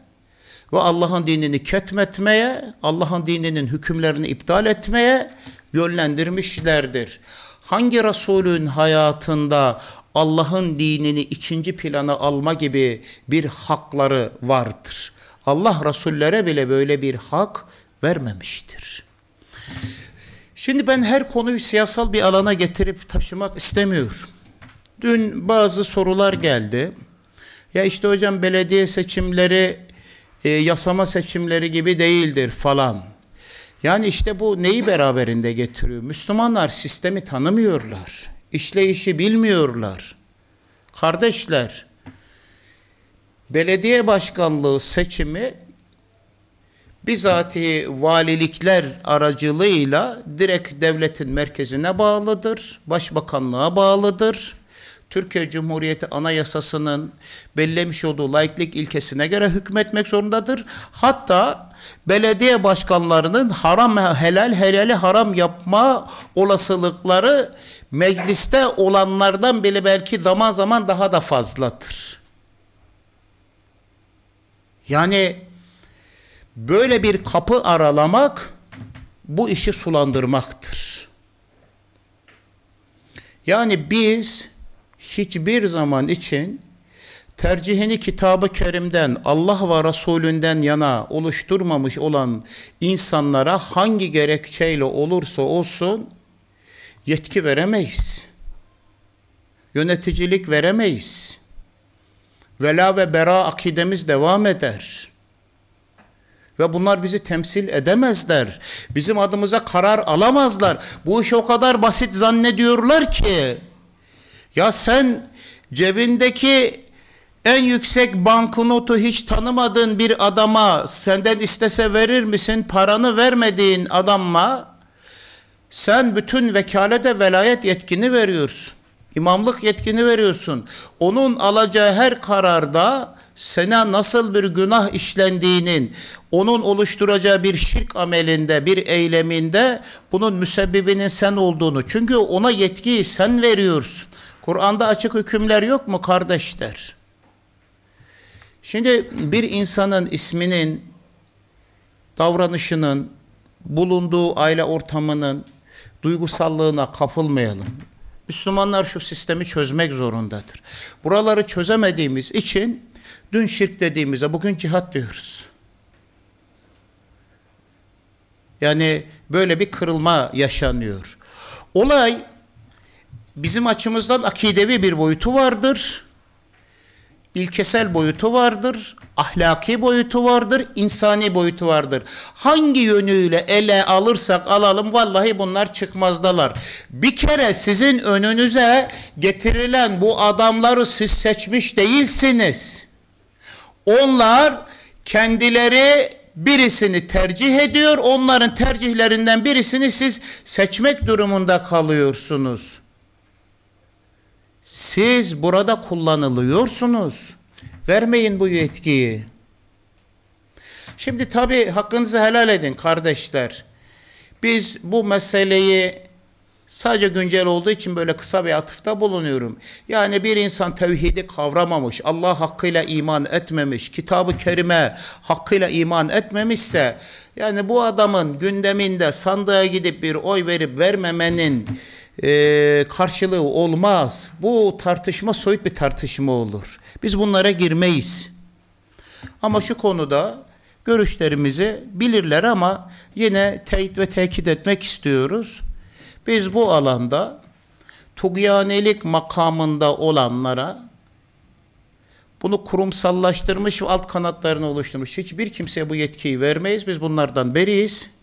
ve Allah'ın dinini ketmetmeye, Allah'ın dininin hükümlerini iptal etmeye yönlendirmişlerdir. Hangi Resulün hayatında Allah'ın dinini ikinci plana alma gibi bir hakları vardır? Allah Resullere bile böyle bir hak vermemiştir. Şimdi ben her konuyu siyasal bir alana getirip taşımak istemiyorum. Dün bazı sorular geldi. Ya işte hocam belediye seçimleri e, yasama seçimleri gibi değildir falan. Yani işte bu neyi beraberinde getiriyor? Müslümanlar sistemi tanımıyorlar. İşleyişi bilmiyorlar. Kardeşler, belediye başkanlığı seçimi bizatihi valilikler aracılığıyla direkt devletin merkezine bağlıdır, başbakanlığa bağlıdır. Türkiye Cumhuriyeti Anayasası'nın bellemiş olduğu laiklik ilkesine göre hükmetmek zorundadır. Hatta belediye başkanlarının haram helal helali haram yapma olasılıkları mecliste olanlardan bile belki zaman zaman daha da fazladır. Yani böyle bir kapı aralamak bu işi sulandırmaktır. Yani biz hiçbir zaman için tercihini kitabı kerimden Allah ve Resulünden yana oluşturmamış olan insanlara hangi gerekçeyle olursa olsun yetki veremeyiz. Yöneticilik veremeyiz. Vela ve bera akidemiz devam eder. Ve bunlar bizi temsil edemezler. Bizim adımıza karar alamazlar. Bu iş o kadar basit zannediyorlar ki. Ya sen cebindeki en yüksek banknotu hiç tanımadığın bir adama senden istese verir misin? Paranı vermediğin adama sen bütün vekalete velayet yetkini veriyorsun. İmamlık yetkini veriyorsun. Onun alacağı her kararda sana nasıl bir günah işlendiğinin, onun oluşturacağı bir şirk amelinde, bir eyleminde bunun müsebbibinin sen olduğunu. Çünkü ona yetkiyi sen veriyorsun. Kur'an'da açık hükümler yok mu kardeşler? Şimdi bir insanın isminin, davranışının, bulunduğu aile ortamının duygusallığına kapılmayalım. Müslümanlar şu sistemi çözmek zorundadır. Buraları çözemediğimiz için dün şirk dediğimizde bugün cihat diyoruz. Yani böyle bir kırılma yaşanıyor. Olay bizim açımızdan akidevi bir boyutu vardır ilkesel boyutu vardır, ahlaki boyutu vardır, insani boyutu vardır. Hangi yönüyle ele alırsak alalım vallahi bunlar çıkmazdalar. Bir kere sizin önünüze getirilen bu adamları siz seçmiş değilsiniz. Onlar kendileri birisini tercih ediyor, onların tercihlerinden birisini siz seçmek durumunda kalıyorsunuz. Siz burada kullanılıyorsunuz. Vermeyin bu yetkiyi. Şimdi tabi hakkınızı helal edin kardeşler. Biz bu meseleyi Sadece güncel olduğu için böyle kısa bir atıfta bulunuyorum. Yani bir insan tevhidi kavramamış, Allah hakkıyla iman etmemiş, kitabı kerime hakkıyla iman etmemişse, yani bu adamın gündeminde sandığa gidip bir oy verip vermemenin e, karşılığı olmaz. Bu tartışma soyut bir tartışma olur. Biz bunlara girmeyiz. Ama şu konuda görüşlerimizi bilirler ama yine teyit ve tekit etmek istiyoruz. Biz bu alanda tugyanelik makamında olanlara bunu kurumsallaştırmış ve alt kanatlarını oluşturmuş. Hiçbir kimseye bu yetkiyi vermeyiz. Biz bunlardan beriyiz.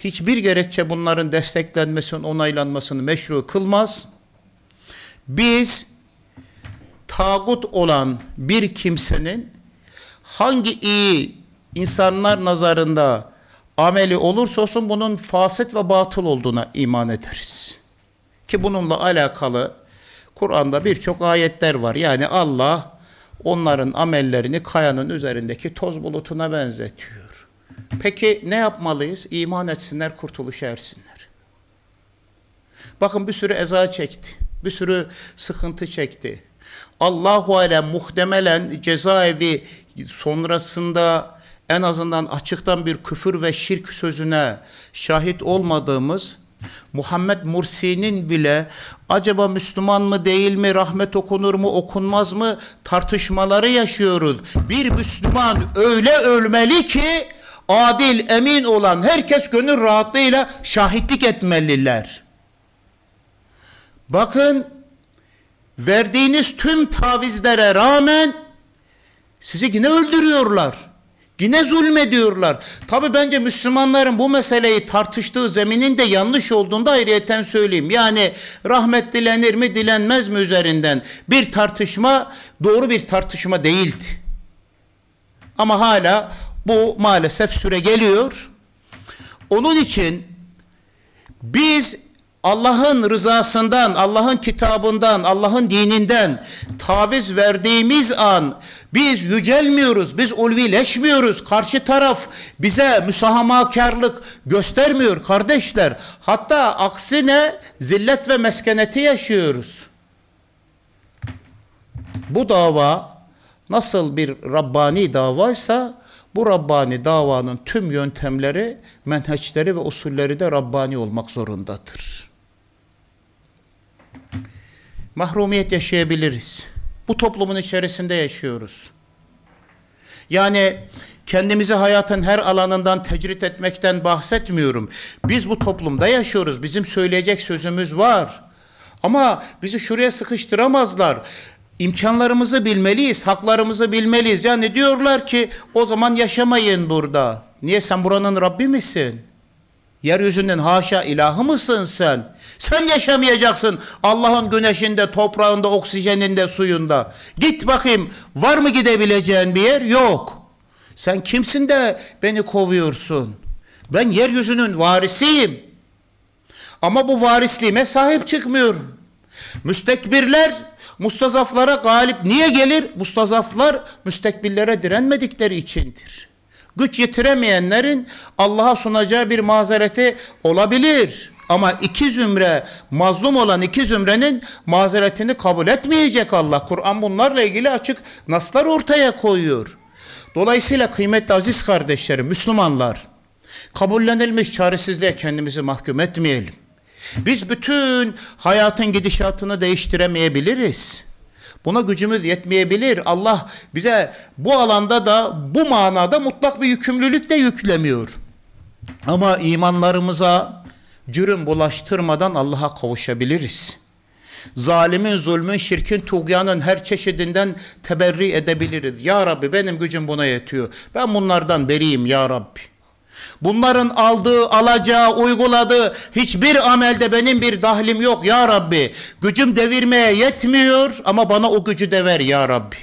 Hiçbir gerekçe bunların desteklenmesinin, onaylanmasını meşru kılmaz. Biz tağut olan bir kimsenin hangi iyi insanlar nazarında ameli olursa olsun bunun fasit ve batıl olduğuna iman ederiz. Ki bununla alakalı Kur'an'da birçok ayetler var. Yani Allah onların amellerini kayanın üzerindeki toz bulutuna benzetiyor. Peki ne yapmalıyız? İman etsinler, kurtuluşa ersinler. Bakın bir sürü eza çekti. Bir sürü sıkıntı çekti. Allahu alem muhtemelen cezaevi sonrasında en azından açıktan bir küfür ve şirk sözüne şahit olmadığımız Muhammed Mursi'nin bile acaba Müslüman mı değil mi, rahmet okunur mu, okunmaz mı tartışmaları yaşıyoruz. Bir Müslüman öyle ölmeli ki adil, emin olan herkes gönül rahatlığıyla şahitlik etmeliler. Bakın verdiğiniz tüm tavizlere rağmen sizi yine öldürüyorlar. Yine zulmediyorlar. Tabi bence Müslümanların bu meseleyi tartıştığı zeminin de yanlış olduğunda ayrıyeten söyleyeyim. Yani rahmet dilenir mi dilenmez mi üzerinden bir tartışma doğru bir tartışma değildi. Ama hala bu maalesef süre geliyor. Onun için biz Allah'ın rızasından, Allah'ın kitabından, Allah'ın dininden taviz verdiğimiz an biz yücelmiyoruz, biz ulvileşmiyoruz. Karşı taraf bize müsahamakarlık göstermiyor kardeşler. Hatta aksine zillet ve meskeneti yaşıyoruz. Bu dava nasıl bir Rabbani davaysa bu Rabbani davanın tüm yöntemleri, menheçleri ve usulleri de Rabbani olmak zorundadır. Mahrumiyet yaşayabiliriz. Bu toplumun içerisinde yaşıyoruz. Yani kendimizi hayatın her alanından tecrit etmekten bahsetmiyorum. Biz bu toplumda yaşıyoruz. Bizim söyleyecek sözümüz var. Ama bizi şuraya sıkıştıramazlar. İmkanlarımızı bilmeliyiz, haklarımızı bilmeliyiz. Yani diyorlar ki o zaman yaşamayın burada. Niye sen buranın Rabbi misin? Yeryüzünden haşa ilahı mısın sen? Sen yaşamayacaksın Allah'ın güneşinde, toprağında, oksijeninde, suyunda. Git bakayım var mı gidebileceğin bir yer? Yok. Sen kimsin de beni kovuyorsun? Ben yeryüzünün varisiyim. Ama bu varisliğime sahip çıkmıyorum. Müstekbirler mustazaflara galip niye gelir? Mustazaflar müstekbirlere direnmedikleri içindir. Güç yetiremeyenlerin Allah'a sunacağı bir mazereti olabilir. Ama iki zümre, mazlum olan iki zümrenin mazeretini kabul etmeyecek Allah. Kur'an bunlarla ilgili açık naslar ortaya koyuyor. Dolayısıyla kıymetli aziz kardeşlerim, Müslümanlar, kabullenilmiş çaresizliğe kendimizi mahkum etmeyelim. Biz bütün hayatın gidişatını değiştiremeyebiliriz. Buna gücümüz yetmeyebilir. Allah bize bu alanda da bu manada mutlak bir yükümlülük de yüklemiyor. Ama imanlarımıza cürüm bulaştırmadan Allah'a kavuşabiliriz. Zalimin, zulmün, şirkin, tuğyanın her çeşidinden teberri edebiliriz. Ya Rabbi benim gücüm buna yetiyor. Ben bunlardan beriyim ya Rabbi. Bunların aldığı, alacağı, uyguladığı hiçbir amelde benim bir dahlim yok ya Rabbi. Gücüm devirmeye yetmiyor ama bana o gücü de ver ya Rabbi.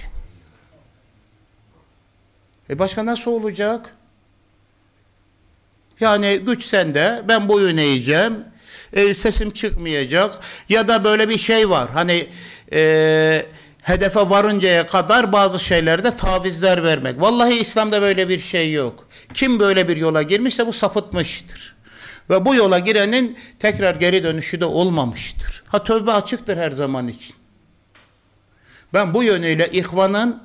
E başka nasıl olacak? Yani güç sende, ben boyun eğeceğim, e, sesim çıkmayacak ya da böyle bir şey var. Hani e, hedefe varıncaya kadar bazı şeylerde tavizler vermek. Vallahi İslam'da böyle bir şey yok. Kim böyle bir yola girmişse bu sapıtmıştır. Ve bu yola girenin tekrar geri dönüşü de olmamıştır. Ha tövbe açıktır her zaman için. Ben bu yönüyle ihvanın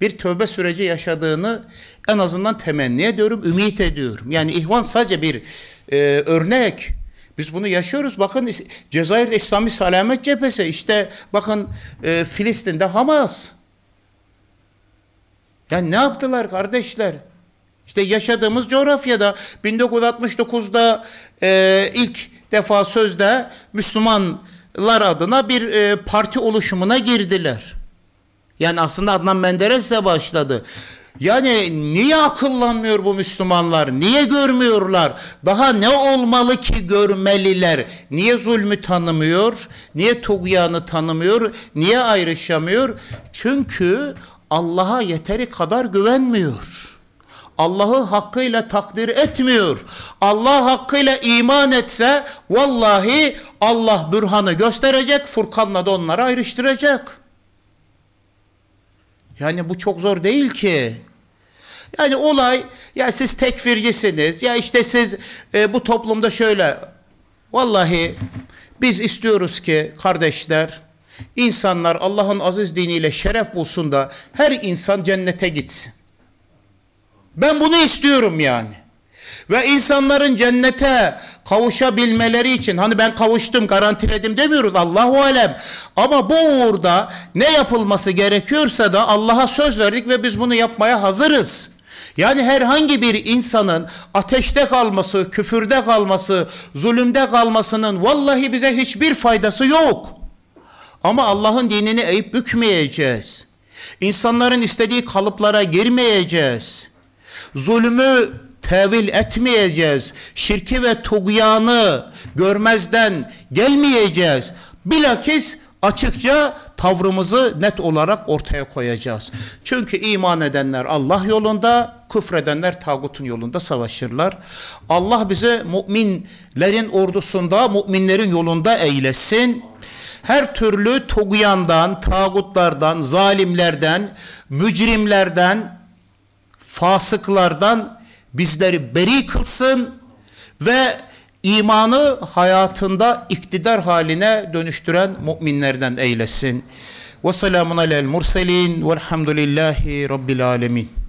bir tövbe süreci yaşadığını en azından temenni ediyorum, ümit ediyorum. Yani ihvan sadece bir e, örnek. Biz bunu yaşıyoruz. Bakın Cezayir'de İslami Salamet Cephesi, işte bakın e, Filistin'de Hamas. Yani ne yaptılar kardeşler? İşte yaşadığımız coğrafyada 1969'da e, ilk defa sözde Müslümanlar adına bir e, parti oluşumuna girdiler. Yani aslında Adnan Menderes de başladı. Yani niye akıllanmıyor bu Müslümanlar? Niye görmüyorlar? Daha ne olmalı ki görmeliler? Niye zulmü tanımıyor? Niye tuğyanı tanımıyor? Niye ayrışamıyor? Çünkü Allah'a yeteri kadar güvenmiyor. Allah'ı hakkıyla takdir etmiyor. Allah hakkıyla iman etse vallahi Allah bürhanı gösterecek, Furkan'la da onları ayrıştıracak. Yani bu çok zor değil ki. Yani olay ya siz tekfircisiniz ya işte siz e, bu toplumda şöyle vallahi biz istiyoruz ki kardeşler insanlar Allah'ın aziz diniyle şeref bulsun da her insan cennete gitsin. Ben bunu istiyorum yani. Ve insanların cennete kavuşabilmeleri için hani ben kavuştum garantiledim demiyoruz Allahu alem. Ama bu uğurda ne yapılması gerekiyorsa da Allah'a söz verdik ve biz bunu yapmaya hazırız. Yani herhangi bir insanın ateşte kalması, küfürde kalması, zulümde kalmasının vallahi bize hiçbir faydası yok. Ama Allah'ın dinini eğip bükmeyeceğiz. İnsanların istediği kalıplara girmeyeceğiz. Zulümü tevil etmeyeceğiz. Şirki ve tuğyanı görmezden gelmeyeceğiz. Bilakis açıkça tavrımızı net olarak ortaya koyacağız. Çünkü iman edenler Allah yolunda, küfredenler tağutun yolunda savaşırlar. Allah bizi müminlerin ordusunda, müminlerin yolunda eylesin. Her türlü tuğyandan, tağutlardan, zalimlerden, mücrimlerden, fasıklardan bizleri beri kılsın ve imanı hayatında iktidar haline dönüştüren müminlerden eylesin. Ve selamun alel murselin velhamdülillahi rabbil alemin.